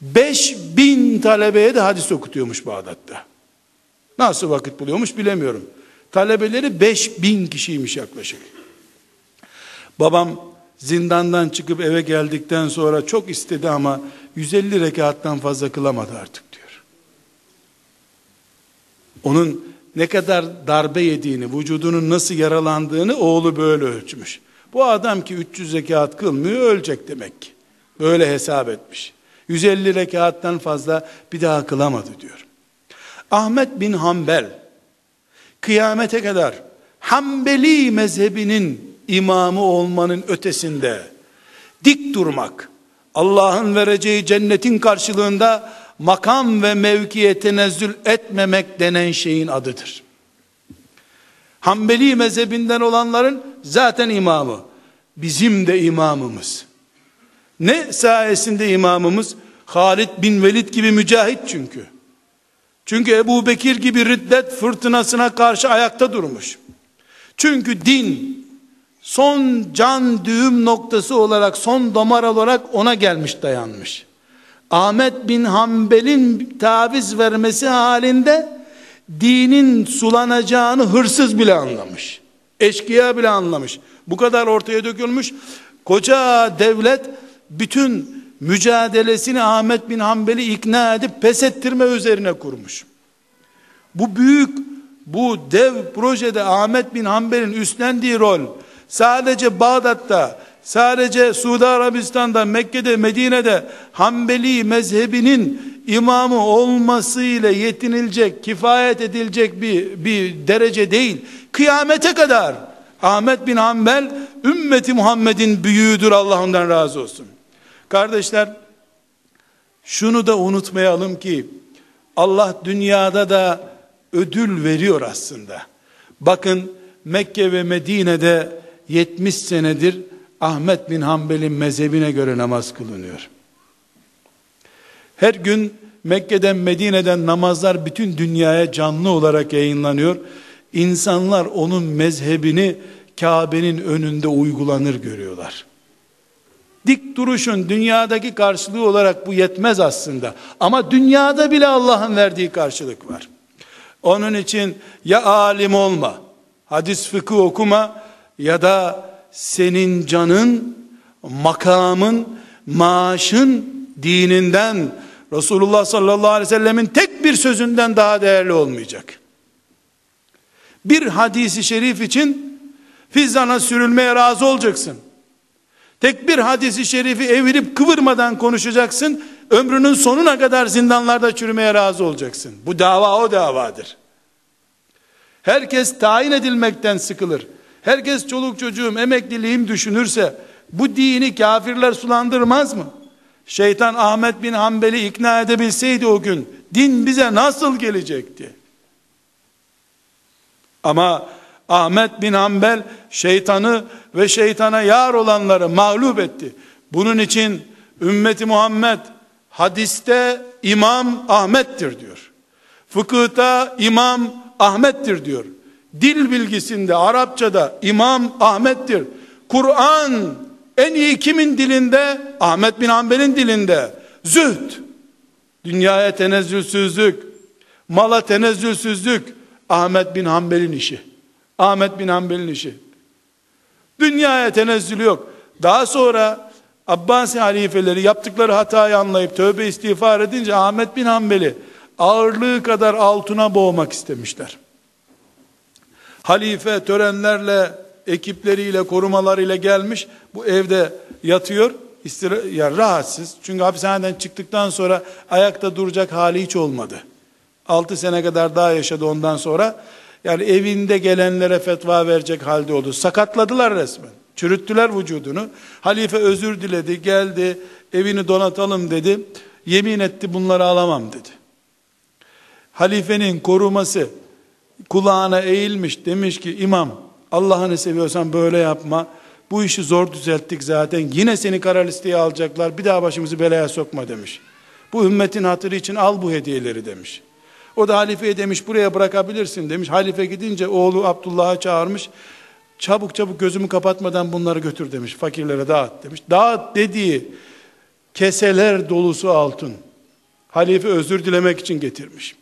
S1: 5000 talebeye de hadis okutuyormuş Bağdat'ta. Nasıl vakit buluyormuş bilemiyorum. Talebeleri 5000 kişiymiş yaklaşık. Babam zindandan çıkıp eve geldikten sonra çok istedi ama 150 rekattan fazla kılamadı artık diyor. Onun ne kadar darbe yediğini, vücudunun nasıl yaralandığını oğlu böyle ölçmüş. Bu adam ki 300 rekat kılmıyor ölecek demek ki. Böyle hesap etmiş. 150 rekattan fazla bir daha kılamadı diyor. Ahmet bin Hanbel kıyamete kadar Hanbeli mezhebinin imamı olmanın ötesinde dik durmak, Allah'ın vereceği cennetin karşılığında makam ve mevkiye tenezzül etmemek denen şeyin adıdır. Hanbeli mezhebinden olanların zaten imamı. Bizim de imamımız. Ne sayesinde imamımız? Halid bin Velid gibi mücahit çünkü. Çünkü Ebu Bekir gibi riddet fırtınasına karşı ayakta durmuş. Çünkü din son can düğüm noktası olarak son damar olarak ona gelmiş dayanmış. Ahmet bin Hanbel'in taviz vermesi halinde dinin sulanacağını hırsız bile anlamış. Eşkıya bile anlamış. Bu kadar ortaya dökülmüş. Koca devlet bütün mücadelesini Ahmet bin Hanbel'i ikna edip pes ettirme üzerine kurmuş. Bu büyük, bu dev projede Ahmet bin Hanbel'in üstlendiği rol sadece Bağdat'ta, sadece Suudi Arabistan'da, Mekke'de, Medine'de Hanbeli mezhebinin imamı olmasıyla yetinilecek, kifayet edilecek bir, bir derece değil. Kıyamete kadar Ahmet bin Hanbel ümmeti Muhammed'in büyüğüdür Allah ondan razı olsun. Kardeşler şunu da unutmayalım ki Allah dünyada da ödül veriyor aslında. Bakın Mekke ve Medine'de 70 senedir Ahmet bin Hanbel'in mezhebine göre namaz kılınıyor. Her gün Mekke'den Medine'den namazlar bütün dünyaya canlı olarak yayınlanıyor. İnsanlar onun mezhebini Kabe'nin önünde uygulanır görüyorlar. Dik duruşun dünyadaki karşılığı olarak bu yetmez aslında. Ama dünyada bile Allah'ın verdiği karşılık var. Onun için ya alim olma, hadis fıkıh okuma ya da senin canın, makamın, maaşın dininden Resulullah sallallahu aleyhi ve sellemin tek bir sözünden daha değerli olmayacak. Bir hadisi şerif için fizzana sürülmeye razı olacaksın. Tek bir hadisi şerifi evirip kıvırmadan konuşacaksın. Ömrünün sonuna kadar zindanlarda çürümeye razı olacaksın. Bu dava o davadır. Herkes tayin edilmekten sıkılır. Herkes çoluk çocuğum emekliliğim düşünürse bu dini kafirler sulandırmaz mı? Şeytan Ahmet bin Hanbel'i ikna edebilseydi o gün din bize nasıl gelecekti? Ama Ahmet bin Hanbel şeytanı ve şeytana yar olanları mağlup etti. Bunun için ümmeti Muhammed hadiste imam Ahmet'tir diyor. Fıkıhta imam Ahmet'tir diyor. Dil bilgisinde Arapçada imam Ahmet'tir. Kur'an en iyi kimin dilinde? Ahmet bin Hanbel'in dilinde. Zühd, dünyaya tenezzülsüzlük, mala tenezzülsüzlük Ahmet bin Hanbel'in işi. Ahmet bin Hanbel'in işi. Dünyaya tenezzülü yok. Daha sonra Abbasi halifeleri yaptıkları hatayı anlayıp tövbe istiğfar edince Ahmet bin Hanbel'i ağırlığı kadar altına boğmak istemişler. Halife törenlerle, ekipleriyle, korumalarıyla gelmiş. Bu evde yatıyor. İstira, yani rahatsız. Çünkü hapishaneden çıktıktan sonra ayakta duracak hali hiç olmadı. 6 sene kadar daha yaşadı ondan sonra. Yani evinde gelenlere fetva verecek halde oldu. Sakatladılar resmen. Çürüttüler vücudunu. Halife özür diledi, geldi, evini donatalım dedi. Yemin etti bunları alamam dedi. Halifenin koruması kulağına eğilmiş demiş ki imam Allah'ını seviyorsan böyle yapma. Bu işi zor düzelttik zaten. Yine seni kara listeye alacaklar. Bir daha başımızı belaya sokma demiş. Bu ümmetin hatırı için al bu hediyeleri demiş. O da halifeye demiş buraya bırakabilirsin demiş. Halife gidince oğlu Abdullah'a çağırmış. Çabuk çabuk gözümü kapatmadan bunları götür demiş. Fakirlere dağıt demiş. Dağıt dediği keseler dolusu altın. Halife özür dilemek için getirmiş.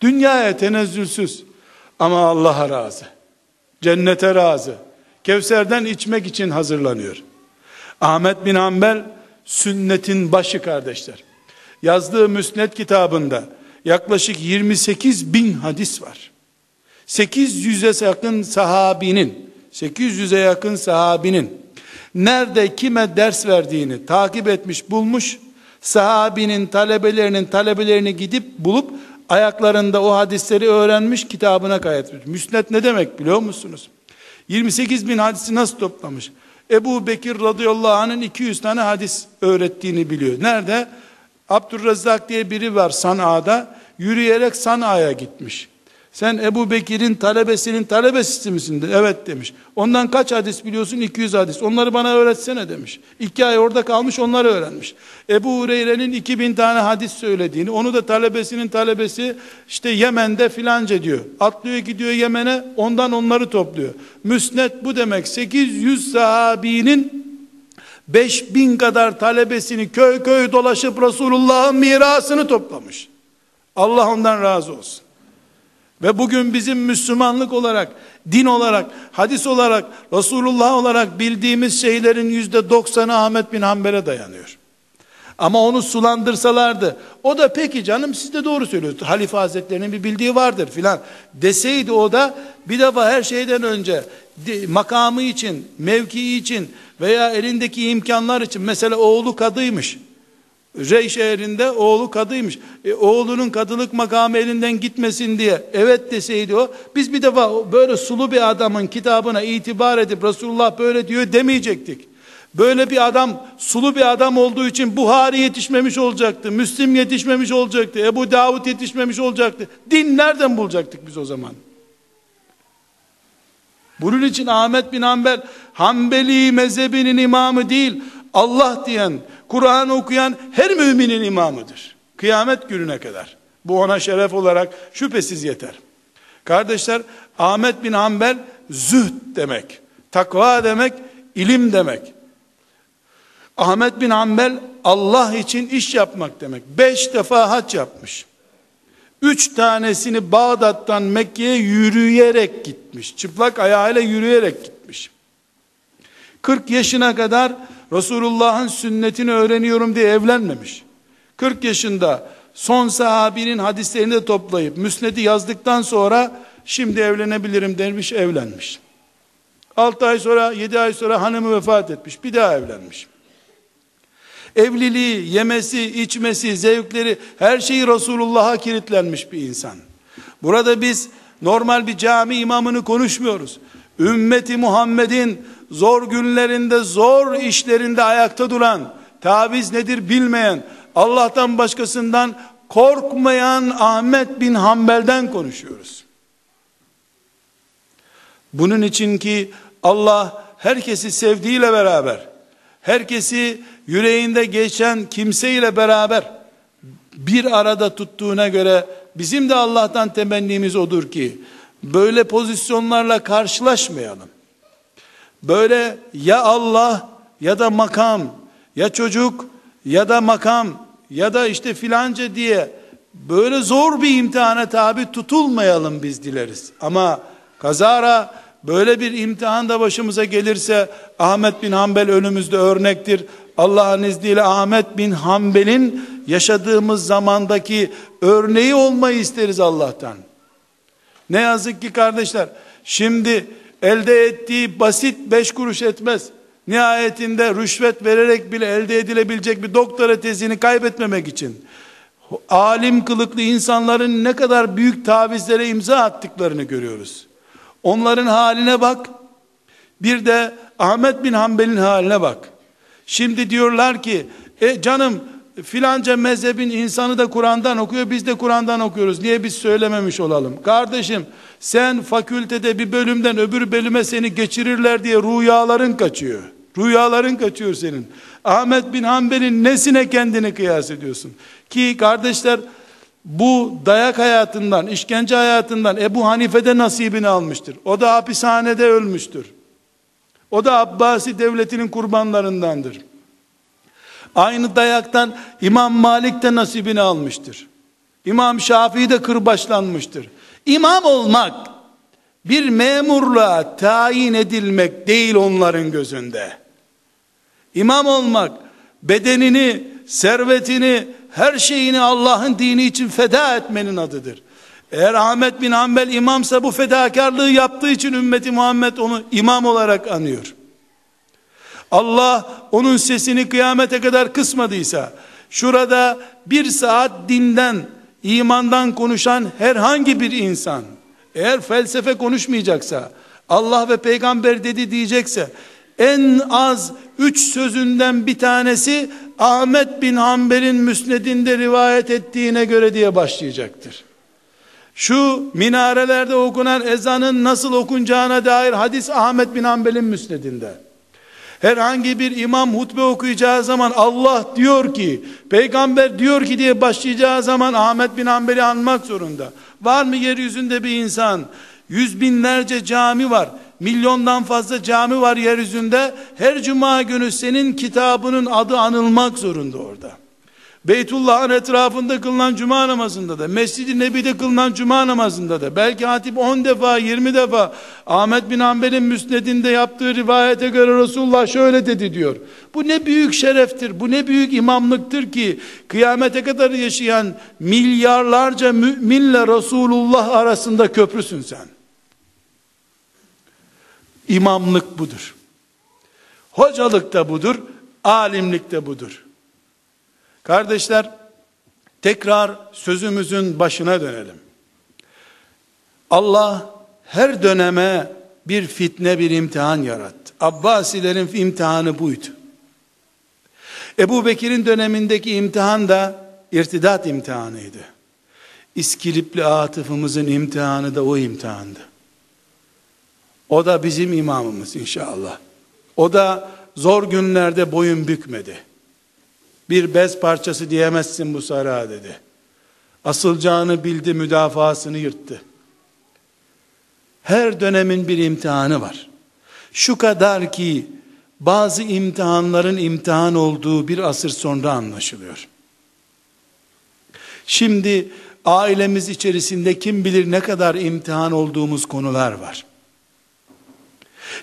S1: Dünyaya tenezzülsüz ama Allah'a razı. Cennete razı. Kevser'den içmek için hazırlanıyor. Ahmet bin Hanbel sünnetin başı kardeşler. Yazdığı müsnet kitabında yaklaşık 28 bin hadis var. 800'e yakın sahabinin 800'e yakın sahabinin nerede kime ders verdiğini takip etmiş bulmuş sahabinin talebelerinin talebelerini gidip bulup ayaklarında o hadisleri öğrenmiş kitabına kaydetmiş. Müsnet ne demek biliyor musunuz? 28 bin hadisi nasıl toplamış? Ebu Bekir radıyallahu anh'ın 200 tane hadis öğrettiğini biliyor. Nerede? Abdurrezzak diye biri var Sana'da. Yürüyerek Sana'ya gitmiş. Sen Ebu Bekir'in talebesinin talebesi misin? Evet demiş. Ondan kaç hadis biliyorsun? 200 hadis. Onları bana öğretsene demiş. İki ay orada kalmış onları öğrenmiş. Ebu Hureyre'nin 2000 tane hadis söylediğini, onu da talebesinin talebesi işte Yemen'de filanca diyor. Atlıyor gidiyor Yemen'e ondan onları topluyor. Müsnet bu demek. 800 sahabinin 5000 kadar talebesini köy köy dolaşıp Resulullah'ın mirasını toplamış. Allah ondan razı olsun. Ve bugün bizim Müslümanlık olarak, din olarak, hadis olarak, Resulullah olarak bildiğimiz şeylerin yüzde doksanı Ahmet bin Hanbel'e dayanıyor. Ama onu sulandırsalardı, o da peki canım siz de doğru söylüyorsunuz. Halife Hazretlerinin bir bildiği vardır filan deseydi o da bir defa her şeyden önce makamı için, mevkii için veya elindeki imkanlar için mesela oğlu kadıymış. Rey şehrinde oğlu kadıymış. E, oğlunun kadılık makamı elinden gitmesin diye evet deseydi o. Biz bir defa böyle sulu bir adamın kitabına itibar edip Resulullah böyle diyor demeyecektik. Böyle bir adam sulu bir adam olduğu için Buhari yetişmemiş olacaktı. Müslim yetişmemiş olacaktı. Ebu Davud yetişmemiş olacaktı. Din nereden bulacaktık biz o zaman? Bunun için Ahmet bin Hanbel Hanbeli mezhebinin imamı değil. Allah diyen, Kur'an okuyan her müminin imamıdır. Kıyamet gününe kadar. Bu ona şeref olarak şüphesiz yeter. Kardeşler, Ahmet bin Hanbel zühd demek, takva demek, ilim demek. Ahmet bin Hanbel Allah için iş yapmak demek. Beş defa hac yapmış. Üç tanesini Bağdat'tan Mekke'ye yürüyerek gitmiş. Çıplak ayağıyla yürüyerek gitmiş. 40 yaşına kadar Resulullah'ın sünnetini öğreniyorum diye evlenmemiş. 40 yaşında son sahabinin hadislerini de toplayıp müsnedi yazdıktan sonra şimdi evlenebilirim demiş evlenmiş. 6 ay sonra 7 ay sonra hanımı vefat etmiş bir daha evlenmiş. Evliliği, yemesi, içmesi, zevkleri her şeyi Resulullah'a kilitlenmiş bir insan. Burada biz normal bir cami imamını konuşmuyoruz. Ümmeti Muhammed'in zor günlerinde, zor işlerinde ayakta duran, taviz nedir bilmeyen, Allah'tan başkasından korkmayan Ahmet bin Hanbel'den konuşuyoruz. Bunun için ki Allah herkesi sevdiğiyle beraber, herkesi yüreğinde geçen kimseyle beraber bir arada tuttuğuna göre bizim de Allah'tan temennimiz odur ki böyle pozisyonlarla karşılaşmayalım. Böyle ya Allah ya da makam ya çocuk ya da makam ya da işte filanca diye böyle zor bir imtihana tabi tutulmayalım biz dileriz. Ama kazara böyle bir imtihan da başımıza gelirse Ahmet bin Hanbel önümüzde örnektir. Allah'ın izniyle Ahmet bin Hanbel'in yaşadığımız zamandaki örneği olmayı isteriz Allah'tan. Ne yazık ki kardeşler şimdi elde ettiği basit beş kuruş etmez. Nihayetinde rüşvet vererek bile elde edilebilecek bir doktora tezini kaybetmemek için alim kılıklı insanların ne kadar büyük tavizlere imza attıklarını görüyoruz. Onların haline bak. Bir de Ahmet bin Hanbel'in haline bak. Şimdi diyorlar ki e canım filanca mezhebin insanı da Kur'an'dan okuyor biz de Kur'an'dan okuyoruz. Niye biz söylememiş olalım? Kardeşim sen fakültede bir bölümden öbür bölüme seni geçirirler diye rüyaların kaçıyor. Rüyaların kaçıyor senin. Ahmet bin Hanbel'in nesine kendini kıyas ediyorsun? Ki kardeşler bu dayak hayatından, işkence hayatından Ebu Hanife'de nasibini almıştır. O da hapishanede ölmüştür. O da Abbasi devletinin kurbanlarındandır. Aynı dayaktan İmam Malik de nasibini almıştır. İmam Şafii de kırbaçlanmıştır. İmam olmak bir memurluğa tayin edilmek değil onların gözünde. İmam olmak bedenini, servetini, her şeyini Allah'ın dini için feda etmenin adıdır. Eğer Ahmet bin Hanbel imamsa bu fedakarlığı yaptığı için ümmeti Muhammed onu imam olarak anıyor. Allah onun sesini kıyamete kadar kısmadıysa, şurada bir saat dinden, imandan konuşan herhangi bir insan, eğer felsefe konuşmayacaksa, Allah ve peygamber dedi diyecekse, en az üç sözünden bir tanesi Ahmet bin Hanbel'in müsnedinde rivayet ettiğine göre diye başlayacaktır. Şu minarelerde okunan ezanın nasıl okunacağına dair hadis Ahmet bin Hanbel'in müsnedinde. Herhangi bir imam hutbe okuyacağı zaman Allah diyor ki, peygamber diyor ki diye başlayacağı zaman Ahmet bin Hanbel'i anmak zorunda. Var mı yeryüzünde bir insan? Yüz binlerce cami var. Milyondan fazla cami var yeryüzünde. Her cuma günü senin kitabının adı anılmak zorunda orada. Beytullah'ın etrafında kılınan cuma namazında da, Mescid-i Nebi'de kılınan cuma namazında da, belki hatip 10 defa, 20 defa, Ahmet bin Hanbel'in müsnedinde yaptığı rivayete göre Resulullah şöyle dedi diyor. Bu ne büyük şereftir, bu ne büyük imamlıktır ki, kıyamete kadar yaşayan milyarlarca müminle Resulullah arasında köprüsün sen. İmamlık budur. Hocalık da budur, alimlik de budur. Kardeşler, tekrar sözümüzün başına dönelim. Allah her döneme bir fitne, bir imtihan yarattı. Abbasilerin imtihanı buydu. Ebu Bekir'in dönemindeki imtihan da irtidat imtihanıydı. İskilipli atıfımızın imtihanı da o imtihandı. O da bizim imamımız inşallah. O da zor günlerde boyun bükmedi. Bir bez parçası diyemezsin bu sara dedi. Asılacağını bildi, müdafasını yırttı. Her dönemin bir imtihanı var. Şu kadar ki bazı imtihanların imtihan olduğu bir asır sonra anlaşılıyor. Şimdi ailemiz içerisinde kim bilir ne kadar imtihan olduğumuz konular var.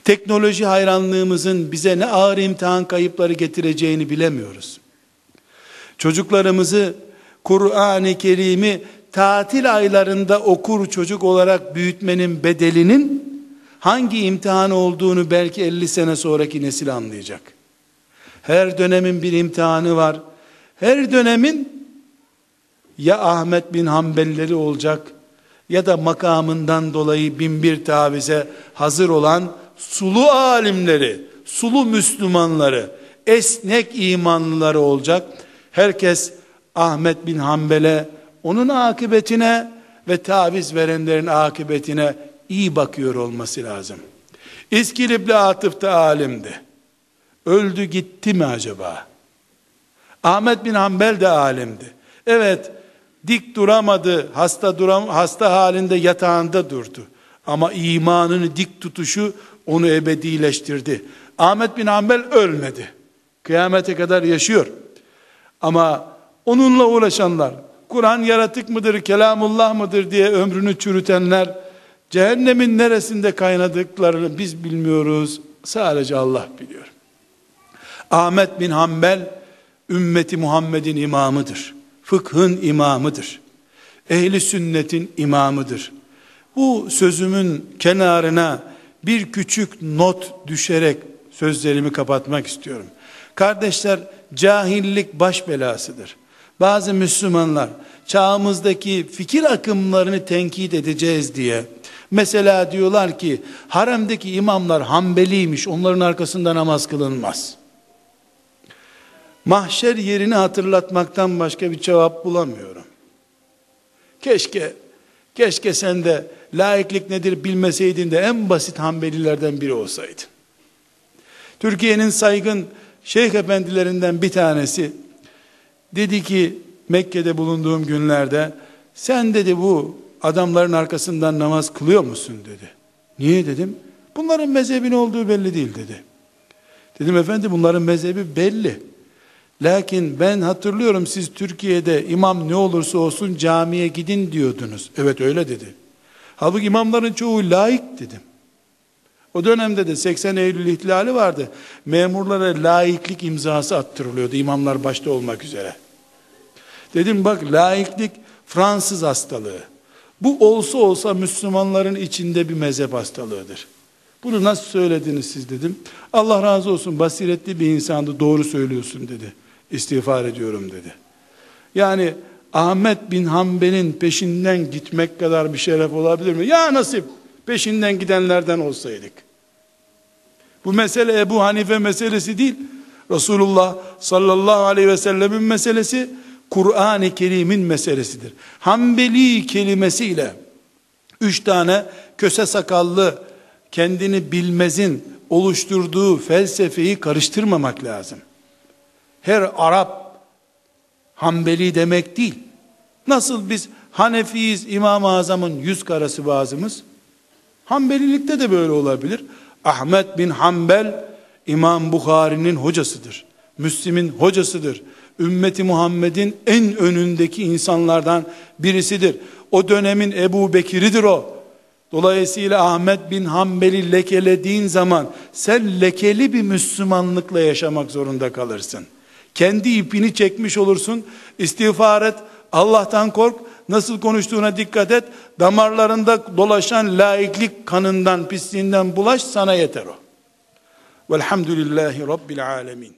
S1: Teknoloji hayranlığımızın bize ne ağır imtihan kayıpları getireceğini bilemiyoruz. Çocuklarımızı Kur'an-ı Kerim'i tatil aylarında okur çocuk olarak büyütmenin bedelinin hangi imtihan olduğunu belki 50 sene sonraki nesil anlayacak. Her dönemin bir imtihanı var. Her dönemin ya Ahmet bin Hanbelleri olacak ya da makamından dolayı bin bir tavize hazır olan sulu alimleri, sulu Müslümanları, esnek imanlıları olacak. Herkes Ahmet bin Hanbel'e, onun akıbetine ve taviz verenlerin akıbetine iyi bakıyor olması lazım. İskilipli Atıf da alimdi. Öldü gitti mi acaba? Ahmet bin Hanbel de alimdi. Evet, dik duramadı, hasta duram hasta halinde yatağında durdu. Ama imanını dik tutuşu onu ebedileştirdi. Ahmet bin Hanbel ölmedi. Kıyamete kadar yaşıyor. Ama onunla uğraşanlar, Kur'an yaratık mıdır, kelamullah mıdır diye ömrünü çürütenler, cehennemin neresinde kaynadıklarını biz bilmiyoruz. Sadece Allah biliyor. Ahmet bin Hanbel, ümmeti Muhammed'in imamıdır. Fıkhın imamıdır. Ehli sünnetin imamıdır. Bu sözümün kenarına bir küçük not düşerek sözlerimi kapatmak istiyorum. Kardeşler, cahillik baş belasıdır. Bazı Müslümanlar çağımızdaki fikir akımlarını tenkit edeceğiz diye mesela diyorlar ki haremdeki imamlar Hanbeliymiş onların arkasında namaz kılınmaz. Mahşer yerini hatırlatmaktan başka bir cevap bulamıyorum. Keşke, keşke sen de laiklik nedir bilmeseydin de en basit Hanbelilerden biri olsaydın. Türkiye'nin saygın şeyh efendilerinden bir tanesi dedi ki Mekke'de bulunduğum günlerde sen dedi bu adamların arkasından namaz kılıyor musun dedi. Niye dedim? Bunların mezhebi ne olduğu belli değil dedi. Dedim efendi bunların mezhebi belli. Lakin ben hatırlıyorum siz Türkiye'de imam ne olursa olsun camiye gidin diyordunuz. Evet öyle dedi. Halbuki imamların çoğu laik dedim. O dönemde de 80 Eylül ihtilali vardı. Memurlara laiklik imzası attırılıyordu imamlar başta olmak üzere. Dedim bak laiklik Fransız hastalığı. Bu olsa olsa Müslümanların içinde bir mezhep hastalığıdır. Bunu nasıl söylediniz siz dedim. Allah razı olsun basiretli bir insandı doğru söylüyorsun dedi. İstiğfar ediyorum dedi. Yani Ahmet bin Hanbel'in peşinden gitmek kadar bir şeref olabilir mi? Ya nasip peşinden gidenlerden olsaydık. Bu mesele Ebu Hanife meselesi değil. Resulullah sallallahu aleyhi ve sellemin meselesi Kur'an-ı Kerim'in meselesidir. Hanbeli kelimesiyle üç tane köse sakallı kendini bilmezin oluşturduğu felsefeyi karıştırmamak lazım. Her Arap Hanbeli demek değil. Nasıl biz Hanefiyiz İmam-ı Azam'ın yüz karası bazımız? Hanbelilikte de böyle olabilir. Ahmet bin Hanbel İmam Bukhari'nin hocasıdır. Müslim'in hocasıdır. Ümmeti Muhammed'in en önündeki insanlardan birisidir. O dönemin Ebu Bekir'idir o. Dolayısıyla Ahmet bin Hanbel'i lekelediğin zaman sen lekeli bir Müslümanlıkla yaşamak zorunda kalırsın. Kendi ipini çekmiş olursun. İstiğfar et. Allah'tan kork. Nasıl konuştuğuna dikkat et. Damarlarında dolaşan laiklik kanından, pisliğinden bulaş sana yeter o. Velhamdülillahi Rabbil alemin.